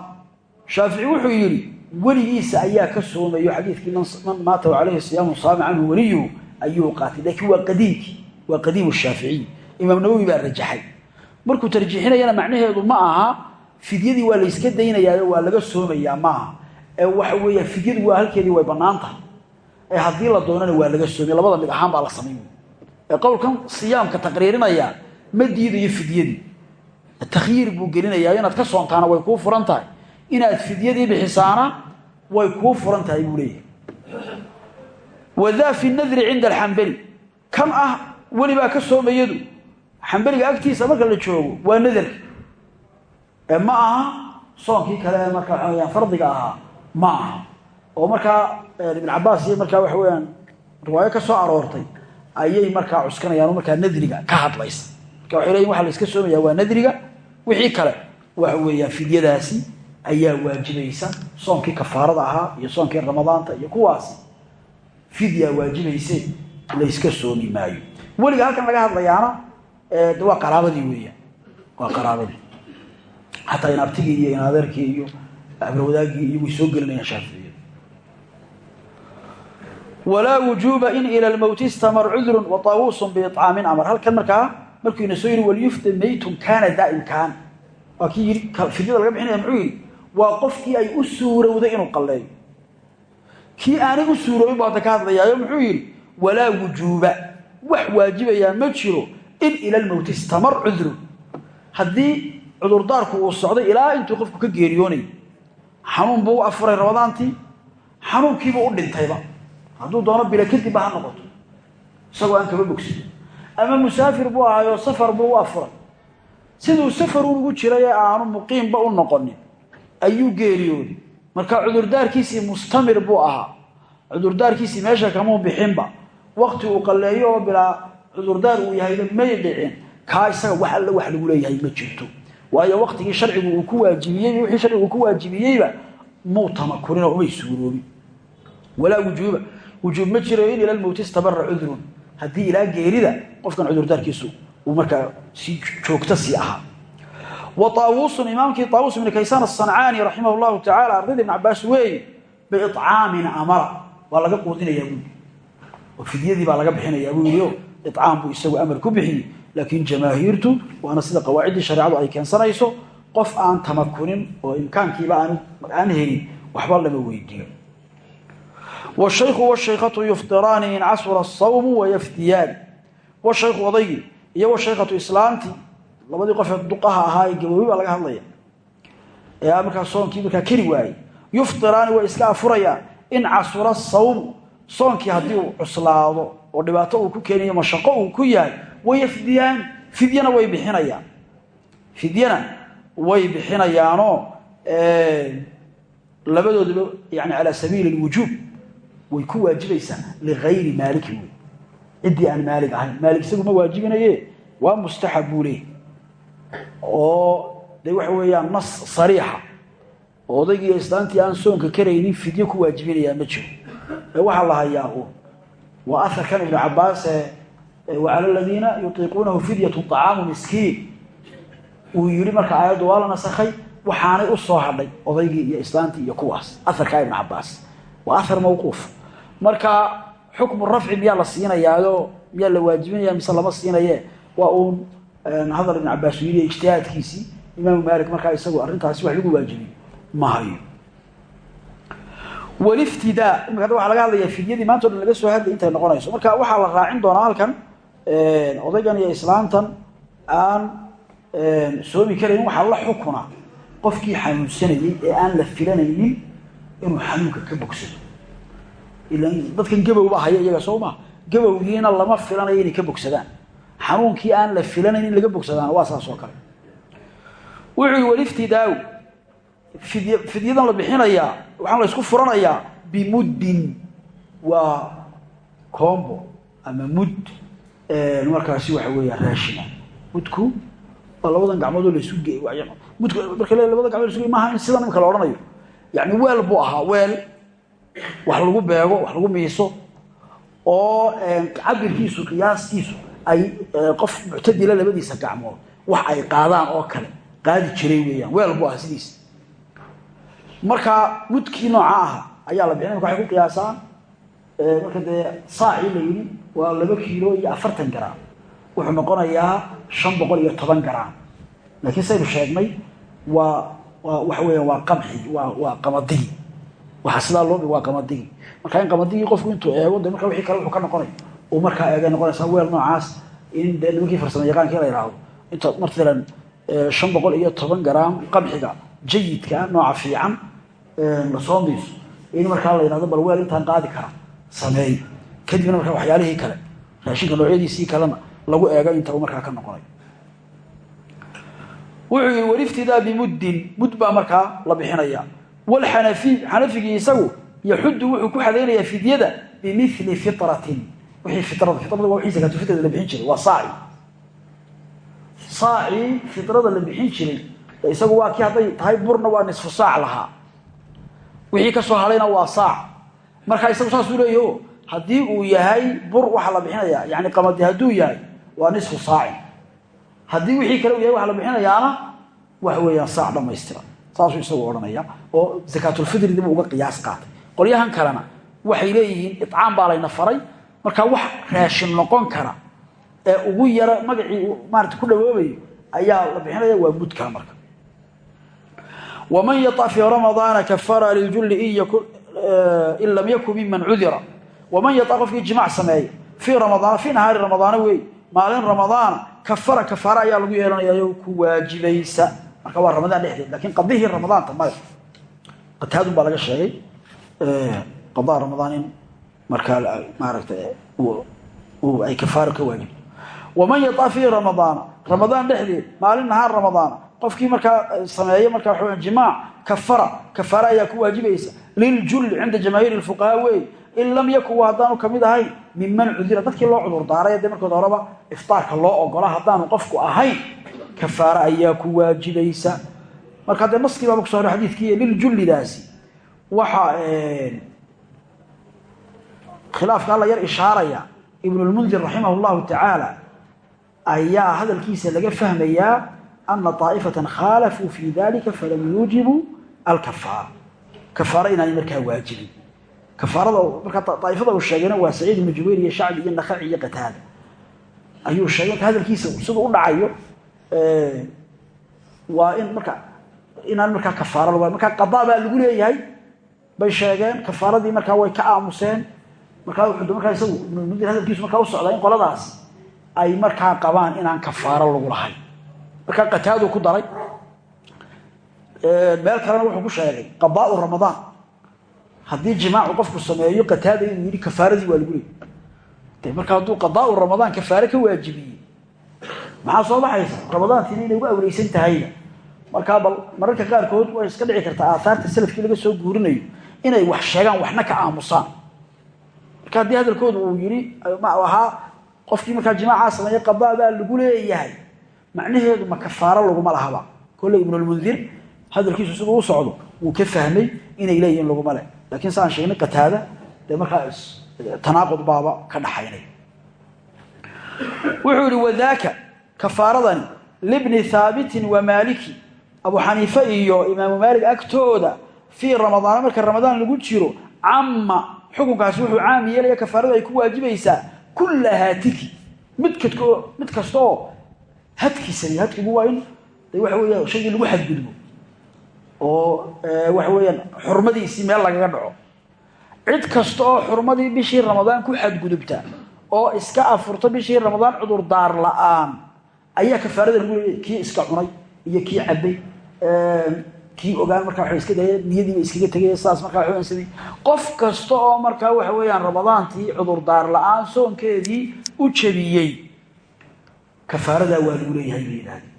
Shaafici wuxuu yidhi weligiisa ayaa ka soomayo xadiidkii man maata calayhi siyaamu saama canhu weliyuhu ayuu qaatay. Laakiin waa qadiimkii waa qadiimu shaaficiy imaam nawowi baa rajaxay. Markuu tarjiixinayana macnaheedu ma aha fidyadii waa layska daynayaayo waa laga soomayaa maaha ee waxa weeya fidyadu waa halkeedii way bannaan tahay. Ee haddii la doonana waa laga soomay labada mid ahaan baa la samayn ee qowlkan siyaamka taqriirinaya ma diidayo fidyadii takhyiir buu gelinayaa inaad ka soontaana way kuu furan inaad fidyadii bixisaana way kuu furan buu leeyahay. Wadaa fi nadri cinda alxambali kan ah welibaa ka soomayadu xambaliga agtiisa marka la joogo waa nadarka ee aha soonkii kale ee marka waxa weyaan fardiga ahaa ma aha. Oo markaa ibn cabaas iyo markaa waxa weyaan riwaayo ka soo aroortay ayay markaa cuskanayaan markaa nadriga ka hadlaysa. Marka waxay leeyihiin waxa la iska soomaya waa nadriga wixii kale waxa weeyaan fidyadaasi ayaa waajibaysa soonkii kafaarada ahaa iyo soonkii ramadaanta iyo kuwaasi fidyaa waajibayse layska soomi maayo. Weliga halkan laga hadlayaana de waa qaraabadii weeyaan. Waa qaraabadii. Xataa in abtigii iyo in adeerkii iyo abrwadaagii iyo way soo gelinayaan shaaficiyada walaa wujuuba in ila lmowti istamar cudrun wa taawuusun biicaamin amar. Halkan markaa markuu ina soo yidhi walyufda maytun kaana daa imkaan waa kii yii fidyada laga bixinaya muxuu yidhi waa qofkii ay u suurowday inuu qalleeyo kii aanay u suuroobin bu hadda ka hadlayaayo muxuu yidhi walaa wujuuba. Wax waajibayaa ma jiro in ila lmowti istamar cudru haddii cudurdaarku uu socday ilaa intuu qofku ka geeriyoonay xanuun buu u afuray hadduu doono bila kadibba ha noqoto. Isagoo aan kaba bogsin. Ama musaafir buu ahaayo safar buu u siduu safaruun ugu jiray ee aanu muqiimba u noqonin ayuu geeriyooday. Marka cudurdaarkiisii mustamir buu ahaa. Cudurdaarkiisii meesha kamuu bixinba. Wakti uu qalleeyo oo bilaa cudurdaar uu yahayna may dhicin kaa isaga wax alle wax lagu leeyahay ma jirto. Waayo waktigii sharcigu uu ku waajibiyey wixii sharcigu ku waajibiyeyba muu tamakuninoo umay suuroobin walaa wujuuba wujuub ma jiro in ila lmowti istabara cudrun haddii ilaa geerida qofkan cudurdaarkiisu uu markaa si joogto sii ahaa wa taawuusun imaamkii taawuus ibni kaysaan asancaani raximah llahu tacala ardayda ibn cabaas weeye biicaamin amara waa laga quudinayaa buui oo fidyadii baa laga bixinayaa buu yidhi o icaam buu isagu amar ku bixiyey laakiin jamaahiirtu waana sida qawaaciddii shareecadu ay keensanayso qof aan tamakunin oo imkaankiiba aan helin waxba lama weydiiyo wshaykhu washaykhatu yuftiraani in casura asawmu wayafdiyaani washaykhu odaygii iyo washaykhatu islaantii labadii qofee duqaha ahaa ee gaboobi baa laga hadlaya ee markaa soonkii markaa keri waayey yuftiraani way iska afurayaan in casura sawmu soonkii haddii uu cuslaado oo dhibaato uu ku keenayo mashaqo uu ku yahay wayafdiyaan fidyana way bixinayaan fidyana way way ku waajibaysaa ligayri maalikin wey. Ciddii aan maalig ahayn. Maalig isagu ma waajibinaye waa mustaxab buu leeyay oo de waxa weeyaan nas sariixa. Odaygii islaantii aan soonka karaynin fidyo ku waajibinayaa ma jiro. Ee waxaa la hayaa waa aharkan ibnu cabaase wacala aladiina yutiiquunahu fidyatu طacaamu miskiin. Uu yihi marka aayaddu waa la nasakhay waxaanay u soo hadhay odaygii iyo islaantii iyo kuwaas. Aharkaa ibnu cabaas waa ahar mawquuf marka xukmu rafci miyaa la siinayaayo miyaa la waajibinaya mise lama siinaye? Waa uun hadal ibn cabaas yidhi ijtihaadkiisii imaamu maalik markaa isagu arrintaasi wax lagu waajibiyo ma hayo. Waliftidaa imika waxaa laga hadlayaa fidyadii maanta o dhan laga soo hadlay intay noqonayso. Marka waxaa la raacin doonaa halkan odaygan iyo islaantan aan soomi karayn waxaa la xukuna qofkii xanuunsanayey ee aan la filanaynin inuu xanuunka ka bogsado dadkan gabow ba haya iyaga soo maa gabowgiina lama filanayo inay ka bogsadaan. Xanuunkii aan la filanayn in laga bogsadaana waa saas oo kale. Wuxuu yihi waliftidaau fidy fidyadan la bixinayaa waxaan la isku furanayaa bimuddin. Waa combo ama mud markaasi waxa weeya raashina. Mudku waa labadan gacmoodoo la isu ge mudku marka labada gacmood lasu ge maaha in sidan imika la odhanayo. Yani weel buu ahaa weel wax lagu beego wax lagu miiso oo cabirkiisu qiyaaskiisu ay qof muctadila labadiisa gacmood wax ay qaadaan oo kale. Qaadi jiray weeyaan weel buu ahaa sidiisa marka mudkii nooca aha ayaa la bixinay marka waxay ku qiyaasaan marka dee saacii la yidhi waa laba kiilo iyo afartan garaam wuxuu noqonayaa shan boqol iyo toban garaam laakiin saynu sheegnay waa waxa weya waa qamxi waa waa qamadigi waxa sidaa loo waa qamadigi marka in qamadigi qofku intuu eego de marka wixii kale wuxuu ka noqonay. Uu markaa eegay noqonaysaa weel noocaas in dee nimankii farsamo yaqaankii la yidhaahdo inta matalan shan boqol iyo toban garaam qamxiga jayidka nooca fiican la soo miiso. In markaa la yidhahdo bal weel intaan qaadi kara sameey. Kadibna markaa waxyaalihii kale raashinka noocyadiisii kalena lagu eego inta uu markaa ka noqonay. Wuxuu yihi waliftidaa bimuddin. Mud baa markaa la bixinaya walxanafiy xanafigii isagu yaxuddu wuxuu ku xadaynayaa fidyada bimili fitratin wixii fitrada fitrada waa wixii sakaatufitrada la bixin jiray waa saaci saacii fitrada la bixin jiray isagu waa kii hadday tahay burna waa nisfu saac lahaa wixii ka soo hadhayna waa saac marka isagu saasuu leeyaho haddii uu yahay bur waxaa la bixinayaa yani qamadi hadduu yahay waa nisfu saacin haddii wixii kale uu yahay waxaa la bixinayaana waxa weeyaan saac dhammaystira saasuu isagu odhanaya oo zakaatulfitri dib uga qiyaas qaatay. Qolyahan kalena waxay leeyihiin icaam baa layna faray. Marka wax raashin noqon kara ee ugu yara magacii maarata ku dhawoobayo ayaa la bixinaya waa mudkaa marka. Waman yaطac fii ramadaana kafara liljulli in lam yakun miman cudira waman yaطac qofkii jimaac sameeya fii ramadaana fii nahaari ramadaana wey. Maalin ramadaana kafara kafaara ayaa lagu yeelanayayo ku waajibaysa marka waa ramadaan dhexdeed laakiin qadihii ramadaanta maya qataadun baa laga sheegay qadaa ramadaan in markaa maaragta ay kafaaro ka waajibto waman yaطa fii ramadaana ramadaan dhexdeed maalin nahaar ramadaana qofkii markaa sameeya markaa waa jimaac kafara kafaara ayaa ku waajibaysa. Liljulli cinda jamaahiir fuqahaa wey in lam yakun haddaanu ka mid ahayn miman cudira. Dadkii loo cudur daaray dee markood horeba iftaarka loo ogola haddaanu qofku ahayn kafaara ayaa ku waajibaysa marka dee naskii baaba kuso hore xadiidkii liljullidaasi waxa khilaafka alla yar ishaaraya ibnulmundir raximah llahu tacaala ayaa hadalkiisa laga fahmayaa ana طaa'ifatan khaalafuu fi dalika falam yuujibuu alkafaara. Kafaara inaanay markaa waajibin. Kafaarada markaa daaifada uu sheegayna waa saciid ibnu jubayr iyo shacbi iyo nakaci iyo qataada. Ayuu sheegay marka hadalkiisa siduu u dhacayo waa in marka inaan markaa kafaara lagu markaa qadaa baa lagu leeyahay. Bay sheegeen kafaaradii markaa way ka aamuseen. Markaa wuxuu markaa isagu ibnulmundir hadalkiisu markaa u socdaa in qoladaas ay markaa qabaan inaan kafaaro lagu lahayn markaa qataadu ku daray. Meel kalena wuxuu ku sheegay qadaau ramadaan. Haddii jimaacu qofku sameeyo qataada inuu yidhi kafaaradii waa lagu leeyay marka hadduu qadaau ramadaan kafaare ka waajibiyey maxaa soo baxaysa? Ramadaantiina inay ugu awleysan tahayna markaa bal mararka qaarkood way iska dhici kartaa aaaarta salafkii laga soo guurinayo inay wax sheegaan waxna ka aamusaan marka haddii hadalkooda uu yidhi ahaa qofkii markaa jimaacaa sameeye qadaa baa lagu leeyahay. Macnaheedu ma kafaaro laguma lahaba. Kolley ibnulmundir hadalkiisu siduu u socdo wuu ka fahmay inay leeyihiin laguma leh laakiin saan sheegnay qataada dee markaa tanaaqud baaba ka dhaxaynay. Wuxuu yihi wadaaka kafaaradani libni haabitin wa maaliki. Abu xaniife iyo imaamu maalik agtooda fii ramadaana marka ramadaan lagu jiro camma xukunkaasi wuxuu caam yeelaya kafaaradu ay ku waajibaysaa kulla haatiki. Mid kasta oo hadkiisani hadkigu waa in de waxa weya shaygii lagu xadgudbo. Oo waxa weeyaan xurmadiisii meel lagaga dhaco. Cid kasta oo xurmadii bishii ramadaan ku xadgudubta oo iska afurta bishii ramadaan la'aan ayaa kafaarada lagu leeyahy kii iska cunay iyo kii cabay kii ogaan markaa waa iska daya niyadiiba iskaga tegay saas markaa waa samey qof kasta oo markaa waxa weeyaan ramadaantii cudurdaar la'aan soonkeedii u jabiyey kafaaradaa waa lagu leeyahay bay yidhahdeen.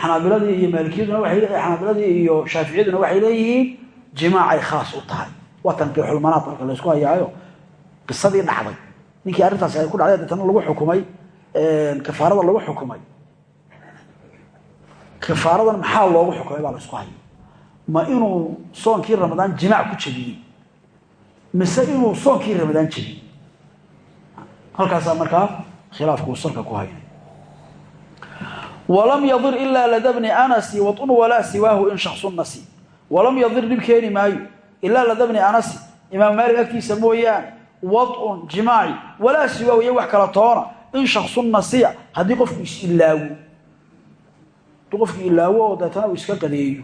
Xanaabiladii iyo maalikiyaduna waay xanaabiladii iyo shaaficiyaduna waxay leeyihiin jimaacay khaas u tahay. Waa tanqiixulmanaad marka laysku hayaayo. Qisadii dhacday. Ninkii arrintaasi ay ku dhacday deetana lagu xukumay kafaarada lagu xukumay kafaaradan maxaa loogu xukumay baa laysku haya ma inuu soonkii ramadaan jimaac ku jabiyey? Mise inuu soonkii ramadaan jabiyey? Halkaasaa markaa khilaafku uu salka ku haya walam yadir ilaa lada bni anasi waun walaa siwaahu in shaksu nasi walam yadir dhib keeni maayo ilaa lada bni anasi imaam maalik agtiisa mooyaane wadun jimaaci walaa siwaahu iyo wax kala toona in shaksu nasiya haddii qofku is-ilaawo haddii qofku ilaawo oo deetana uu iska qadeeyo.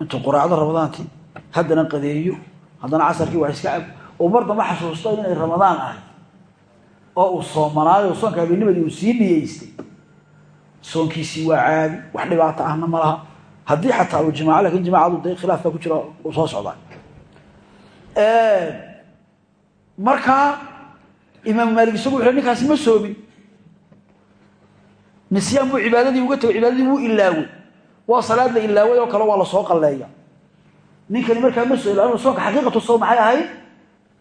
Intuu quraacdo ramadaantii haddana qadeeyo haddana casarkii wax iska cab oo mar damba xasuusto inay ramadaan ahay oo uu soomanaayo soonka habeenimadii uu sii niyeystay soonkiisii waa caadi wax dhibaato ahna ma laha. Haddii xataa uu jimaaco laakiin jimaacadu de khilaaf baa ku jira uu soo socdaa markaa imaam maalik isagu wuxu ninkaasi ma soomin nisyaan buu cibaadadii uga tego cibaadadii wuu ilaawey waa salaad la ilaaway oo kale waa la soo qalleeya. Ninkani markaa ma soo ilaa soonka xaqiiqatu soom maxay ahayd?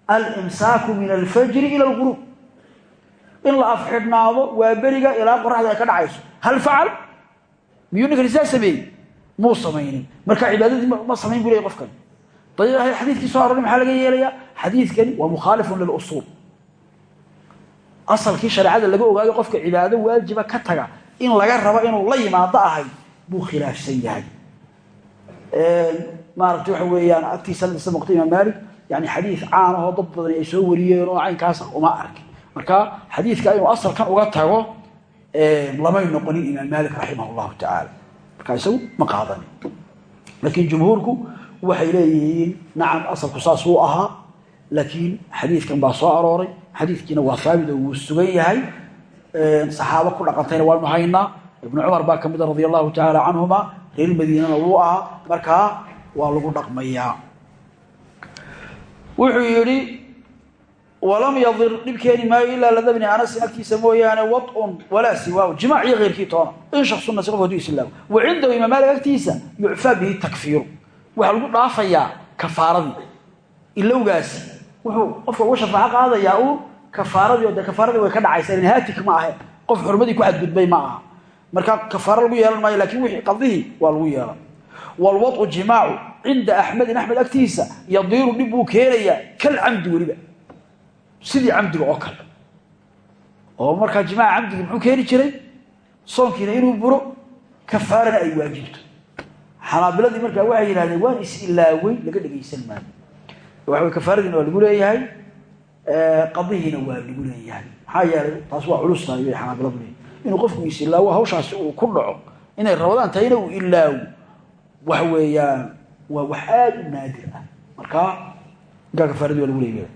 Alimsaaku min alfajri ila alguruub in la afxidhnaado waa beriga ilaa qoraxda ay ka dhacayso. Hal facal? Miyuu ninkani saa sameeyey? Muu samaynin. Marka cibaadadii ma samayn bu ley qofkani xadiidkii soo arornay maxaa laga yeelayaa? Xadiidkani waa mukhaalifun lilusuul asalkii shareecada laga in laga rabo inuu la yimaado ahay buu khilaafsan yahay. Maaragta waxa weeyaan agtiisa ladisa muqta imaam maalik yani xadiid caan ahoo dad badani ay soo wariyeen oo caynkaasa uma arkin marka xadiidka inuu asalkan uga tago lamay noqonin imaam maalik raximah llahu tacaala marka isagu ma qaadanin laakiin jumhuurku waxay leeyihiin nacam asalku saas uu ahaa laakiin xadiidkan baa soo arooray xadiidkiina waa haabit oo wuu sugan yahay saxaabo ku dhaqantayna waanu haynaa ibnu cumar baa ka mida radia allahu tacaala canhuma. Reer madiinana wuu ahaa. Markaa waa lagu dhaqmayaa wuxuu yidhi walam yadir dhib keeni maayo ilaa lada bni anasin agtiisa mooyaane waun walaa siwaaw jimaac iyo keyrkii toona in shaksunasi qof haduu islaago wa cindahu imaam maalik agtiisa yucfaa bihi takfiiru. Waxaa lagu dhaafayaa kafaaradii ilowgaasi. Wuxuu qofka uga shafaaco qaadayaa uun kafaaradii dee kafaaradii way ka dhacaysa in haatik ma ahe. Qof xurmadii ku xadgudbay ma aha. Marka kafaaro lagu yeelan maayo laakiin wixii qaldihii waa lagu yeelan. Wlwadcu jimaacu cinda axmedin axmed agtiisa yadiiru dhib buu keenayaa kalcamdi weliba. Sidii camdiga oo kale. Oo markaa jimaaca camdigi muxuu keeni jiray? Soonkiina inuu buro kafaarana ay waajibto. Xanaabiladii markaa waxay yidhahdeen waan is-ilaawey laga dhegaysan maayo. Waxa kafaaradiina waa lagu leeyahay qadihiina waa lagu leeyahay. Maxaa yeelay taas waa culus tahay bay xanaabiladu leeyahy inuu qofku is-ilaawo hawshaasi uu ku dhaco. Inay rabadaan tahayna uu ilaawo waxa weeyaan waa wax aada u naadir ah. Markaa inkaa kafaaradii waa lagu leeyahay.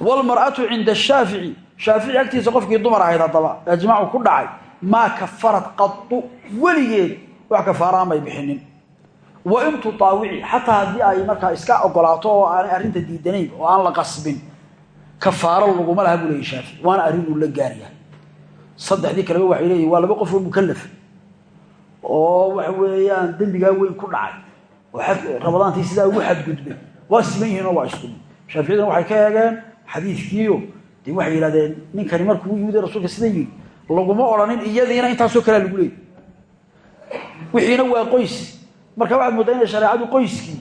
Wlmar'atu cinda shaafici shaafici agtiisa qofkii dumar ahayd haddaba ee jimaacu ku dhacay maa kafarad qadu weligeed wax kafaaraan bay bixinin wa in tutaawici xataa haddii ay markaa iska ogolaato oo aanay arrinta diidanayn oo aan la qasbin kafaaro laguma laha buu leeyay shaafici waana arrinuu la gaaryahay saddexdii kaleba waxay leeyihiin waa laba qof oo mukalaf oo waxa weeyaan dembigaa weyn ku dhacay oo rabadaantii sidaa ugu xadgudbay waa siman yihiinoo waa isku shaaficiyaduna waxay ka eegeen xadiidkiiyo dee waxay yidhahdeen ninkani markuu yimid rasuulka sida yidhi laguma odhanin iyadiina intaasoo kalea lagu leeyay wixiina waa qoys marka waxaad mooddaa inay shareecadu qoyskii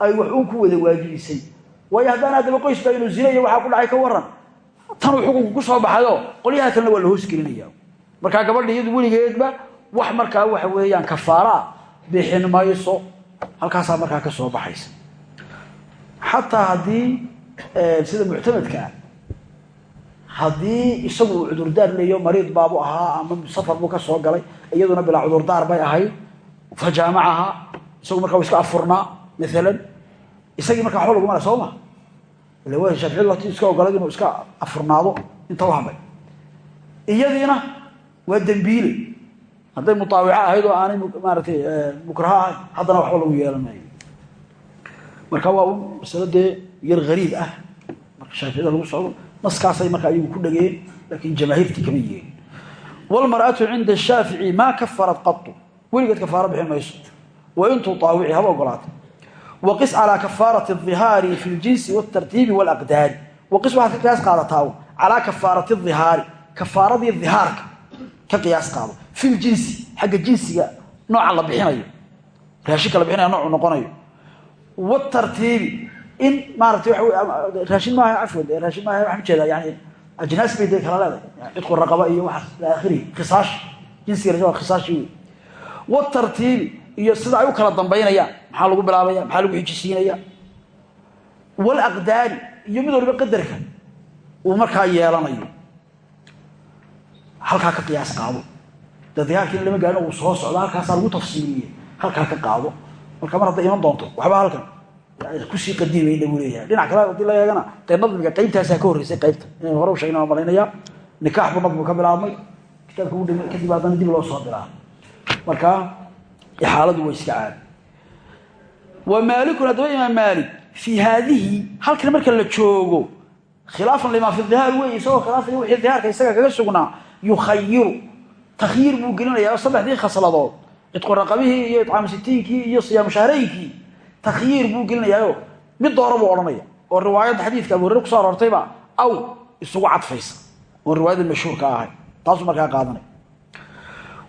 ay wax uun ku wada waajibisay. Waayo haddaan haddaba qoys baa inuu zina iyo waxaa ku dhacay ka waran tanuu xukunku ku soo baxayoo qolyaha kalena waa la hoos gelinaya markaa gabadha iyadu weligeedba wax markaa waxa weeyaan kafaaraa bixin mayso. Halkaasaa markaa ka soo baxaysa. Xataa haddii sida muctamadka ah haddii isagu uu cudurdaar leeyo mariid baabu ahaa ama safar buu ka soo galay iyaduna bilaa cudurdaar bay ahayd fa jaamacaha isagu markaa iska afurnaa maalan isagii markaa waxba laguma le soo ma ila waa shaaficiyadu hati iska ogolad inuu iska afurnaado inta u hadlay. Iyadiina waa dembiile hadday mutaawico ahayd oo aanay maaratay mukraha ahayn haddana waxba lagu yeelan maayo. Marka waa un masalo dee yar hariib ah. Marka shaaficiyada lagu socdo naskaasay marka ayagu ku dhageen laakiin jamaahiirtii kama yihiin wlmar'atu cinda shaafici maa kafarat qatu weligeed kafaaro bixin mayso wain tuaawici haba ogolaata waqis calaa kafaarati ihaari fi ljinsi wtartiibi wlaqdaari waqis waxaad ka qiyaas qaadataa calaa kafaarati ihaari kafaaradii ihaarka ka qiyaas qaado. Fi ljinsi xagga jinsiga nooca la bixinayo. Raashinka la bixinaya noocu noqonayo. Wtartiibi in maarata raashin maaha afwan raashin maaha waxaan u jeedaa yani ajnaas bay dee kala leedahay. Cidku raqaba iyo waxaas ila aakhirihi khisaash jinsiga khisaashii wey watartiibi iyo sida ay u kala dambaynayaan maxaa lagu bilaabaya maxaa lagu xijisiinaya? Wاlaqdaari iyo mid waliba qadarka uu markaa yeelanayo. Halkaa ka qiyaas qaado. Dee diyaarkiina lama gaarin uu soo socdo halkaasaa lagu tafsiiliye halkaa ka qaado. Marka mar hadday iman doonto waxba halkan. Kusii qadiimay lagu leeyahay. Dhinac kale haddii la eegana dee nadmiga qaybtaasaa ka horreysay qaybta. Inaynu hore u sheegna waa malaynayaa nikaax buu nadmigu ka bilaabmay kitaabka kadib haddana dib loo soo bilaabay. Marka xaaladu waa iska caadi. Wa maalikun haddaba imaam maalik fii haadihi halkan marka la joogo khilaafan limaa fi dihaar wey isagoo khilaafaya wixii dihaarka isaga kaga sugnaa yukhayiru takhyiir buu gelinayaa oo saddexdii khasladood cidqu raqabihii iyo itcaamu sitiinkii iyo siyaamu shahraynkii takhyiir buu gelinayaayo. Mid doora buu odhanaya oo riwaayadda xadiidka abu hurere kuso aw isugu cadfaysa oo riwaayadda mashhuurka ahay taasuu markaa qaadanaya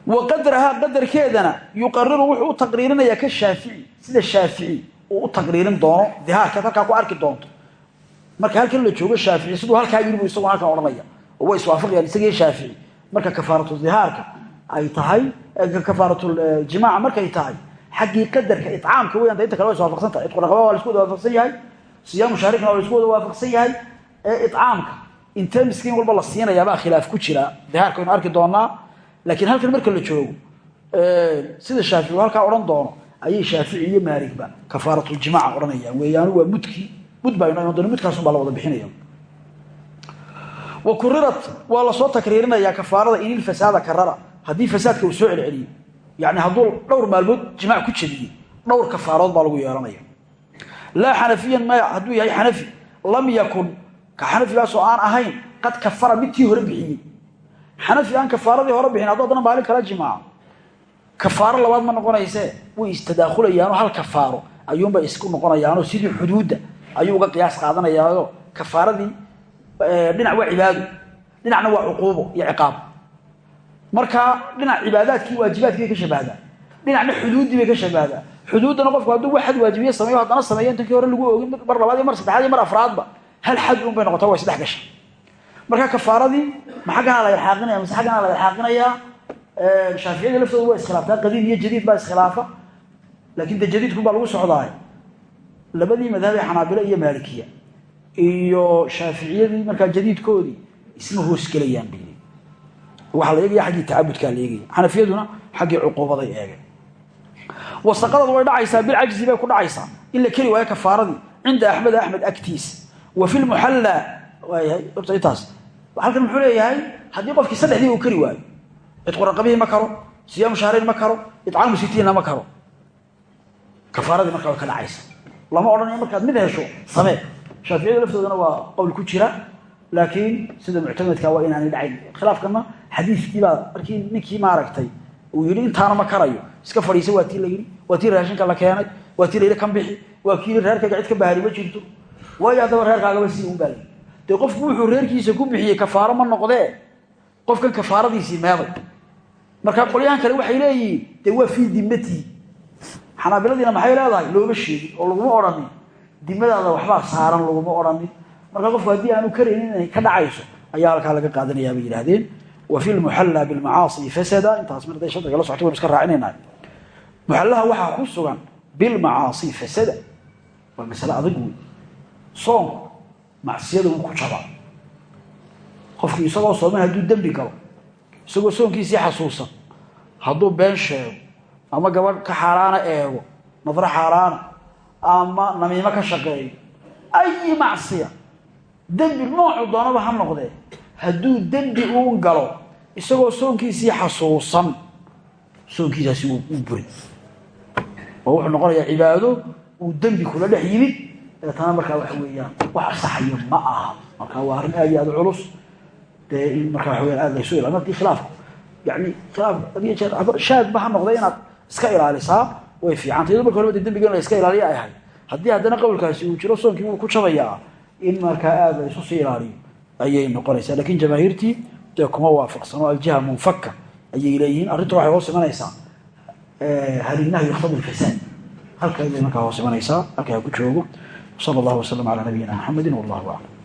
wa qadrahaa qadarkeedana yuqariru wuxuu u taqriirinayaa ka shaafici sida shaafici uu u taqriirin doono dihaarkaad halkaa ku arki doonto. Marka halkan la joogo shaafici siduu halkaa yiri buu isagu halkan odhanaya. Oo way iswaafaqayaan isagii shaafici marka kafaaratu dihaarka ay tahay kafaaratu jimaaca markay tahay xaggii qadarka icaamka weyan inta kale wa iswaafaqsan tahay. Idqu raqaba waa la isku wada waafaqsan yahay. Siyaamu shahrikna waa la isku wada waafaqsan yahay. Ee icaamka intee miskiin walba la siinayaabaa khilaaf ku jira laakiin halkan marka la joogo sida shaafici halkaa odhan doono ayay shaafici iyo maaligba kafaaratuljimaaca odhanayaan. Weeyaanu waa mudkii mud baa inoo iman doona mudkaasun baa la wada bixinaya wa kurirat waa la soo takriirinayaa kafaarada inil fasaada karara. Haddii fasaadka uu soo celceliyo yani hadduu dhowr maalmood jimaac ku jebiyey dhowr kafaarood baa lagu yeelanaya. Laa xanafiyan maya hadduu yahay xanafi lam yakun ka xanafigaasoo aan ahayn qad kafara midkii hore bixiyey xanafi aan kafaaradii hore bixin hadduu maalin kala jimaaco kafaaro labaad ma noqonaysee way istadaakulayaanoo hal kafaaro ayuunbay isku noqonayaanoo sidii xuduudda ayuu uga qiyaas qaadanayaayo. Kafaaradii dhinac waa cibaado dhinacna waa cuquubo iyo ciqaab. Markaa dhinac cibaadaadkii waajibaadkii ka shabahdaa dhinacna xuduuddii bay ka shabahdaa xuduuddana qofku hadduu wax waajibiye sameeyo haddana sameeyo intankii hore lagu oogin mar labaad iyo mar saddexaad iyo mar afraadba hal xad un bay noqotaa way isdhex gasha marka kafaaradii ma xaggana la ilxaaqinaya mise xaggana la ilxaaqinayaa shaaficiyada laftooda waa iskhilaaftaa. Qadiim iyo jadiid baa iskhilaafa. Laakiin de jadiidkun baa lagu socdaay. Labadii madhabee xanaabilo iyo maalikiya. Iyo shaaficiyadii markaa jadiidkoodii isma hoosgelayaan bay waxaa la eegaya xaggii tacabudkaa la eegaya. Xanafiyaduna xaggii cuquubaday eegay wasaqadad way dhacaysaa bilcajzi bay ku dhacaysaa. In la keli waayo kafaaradii cinda axmed axmed agtiisa wa fi lmuxallaa waayahay horta intaas halkan muxuu leeyahay haddii qofkii saddexdii uu kari waayo cidqu raqabihii ma karo siyaamu shahrayn ma karo icaamu sitiinna ma karo kafaaradii markaa way ka dhacaysa. Lama odhanayo markaad mid hesho samee. Shaaficiyada laftoodana waa qowl ku jira laakiin sida muctamadka waa inaanay dhacayn khilaafkana xadiiskiibaa markii ninkii maaragtay uu yidhi intaana ma karayo. Iska fadhiisa waa tii la yidhi waa tii raashinka la keenay waa tii la yidhi kan bixi waa kii reerkayga cid ka bahari ma jirto. Waayo haddaba reerkaagaba sii un baa layidhi dee qofku wuxuu reerkiisa ku bixiyey kafaaro ma noqdee? Qofkan kafaaradiisii meeday marka qolyahan kale waxay leeyihiin dee waa fii dimatii xanaabiladiina maxay leedahay? Looma sheegin oo laguma odhanin dimadaada waxbaa saaran laguma odhanin marka qofku haddii aanu karaynin inay ka dhacayso ayaa halkaa laga qaadanaya bay yidhahdeen wa fi lmuxallaa bilmacaasi fasada. Intaas mar haday shardiga la socto waynu iska raacinayna muxallaha waxaa ku sugan bilmacaasi fasada. Waa masale adag wey soom macsiyada wuu ku jabaa qofkii isagoo sooman hadduu dembi galo isagoo soonkiisii xasuusan hadduu been sheego ama gabadh ka xaaraana eego nadro xaaraana ama namiimo ka shaqeeyo ayi macsiya dembi noocu doonaba ha noqdee. Hadduu dembi uun galo isagoo soonkiisii xasuusan soonkiisaasi uu buri oo wuxuu noqonayaa cibaado uu dembi kula dhex yimid deetana markaa waxa weeyaan wax asaxayo ma aha. Marka waa arrin aad iyo aad culus. Dee in markaa waxa weyaan aad laysu ilaalin haddii khilaafku yani khilaaf hadiyo jeer shaadba ha noqda inaad iska ilaalisaa. Way fiicanta iyado marka horeba de dembiga in la iska ilaaliya ay ahayd haddii haddana qowlkaasi uu jiro soonkii wuu ku jabayaa in markaa aad la isu sii ilaaliyo. Ayay noqonaysaa. Lakin jamaahiirtii dee kuma waafaqsano. Aljiha munfaka ayay leeyihiin. Arrinta waxay hoos imanaysaa. Halinahyu yakhtadi lfasaad halkaa bay markaa hoos imanaysaa. Halkaa ku joogo sala allahu wasalam calaa nabiyina maxamedin wallahu aclam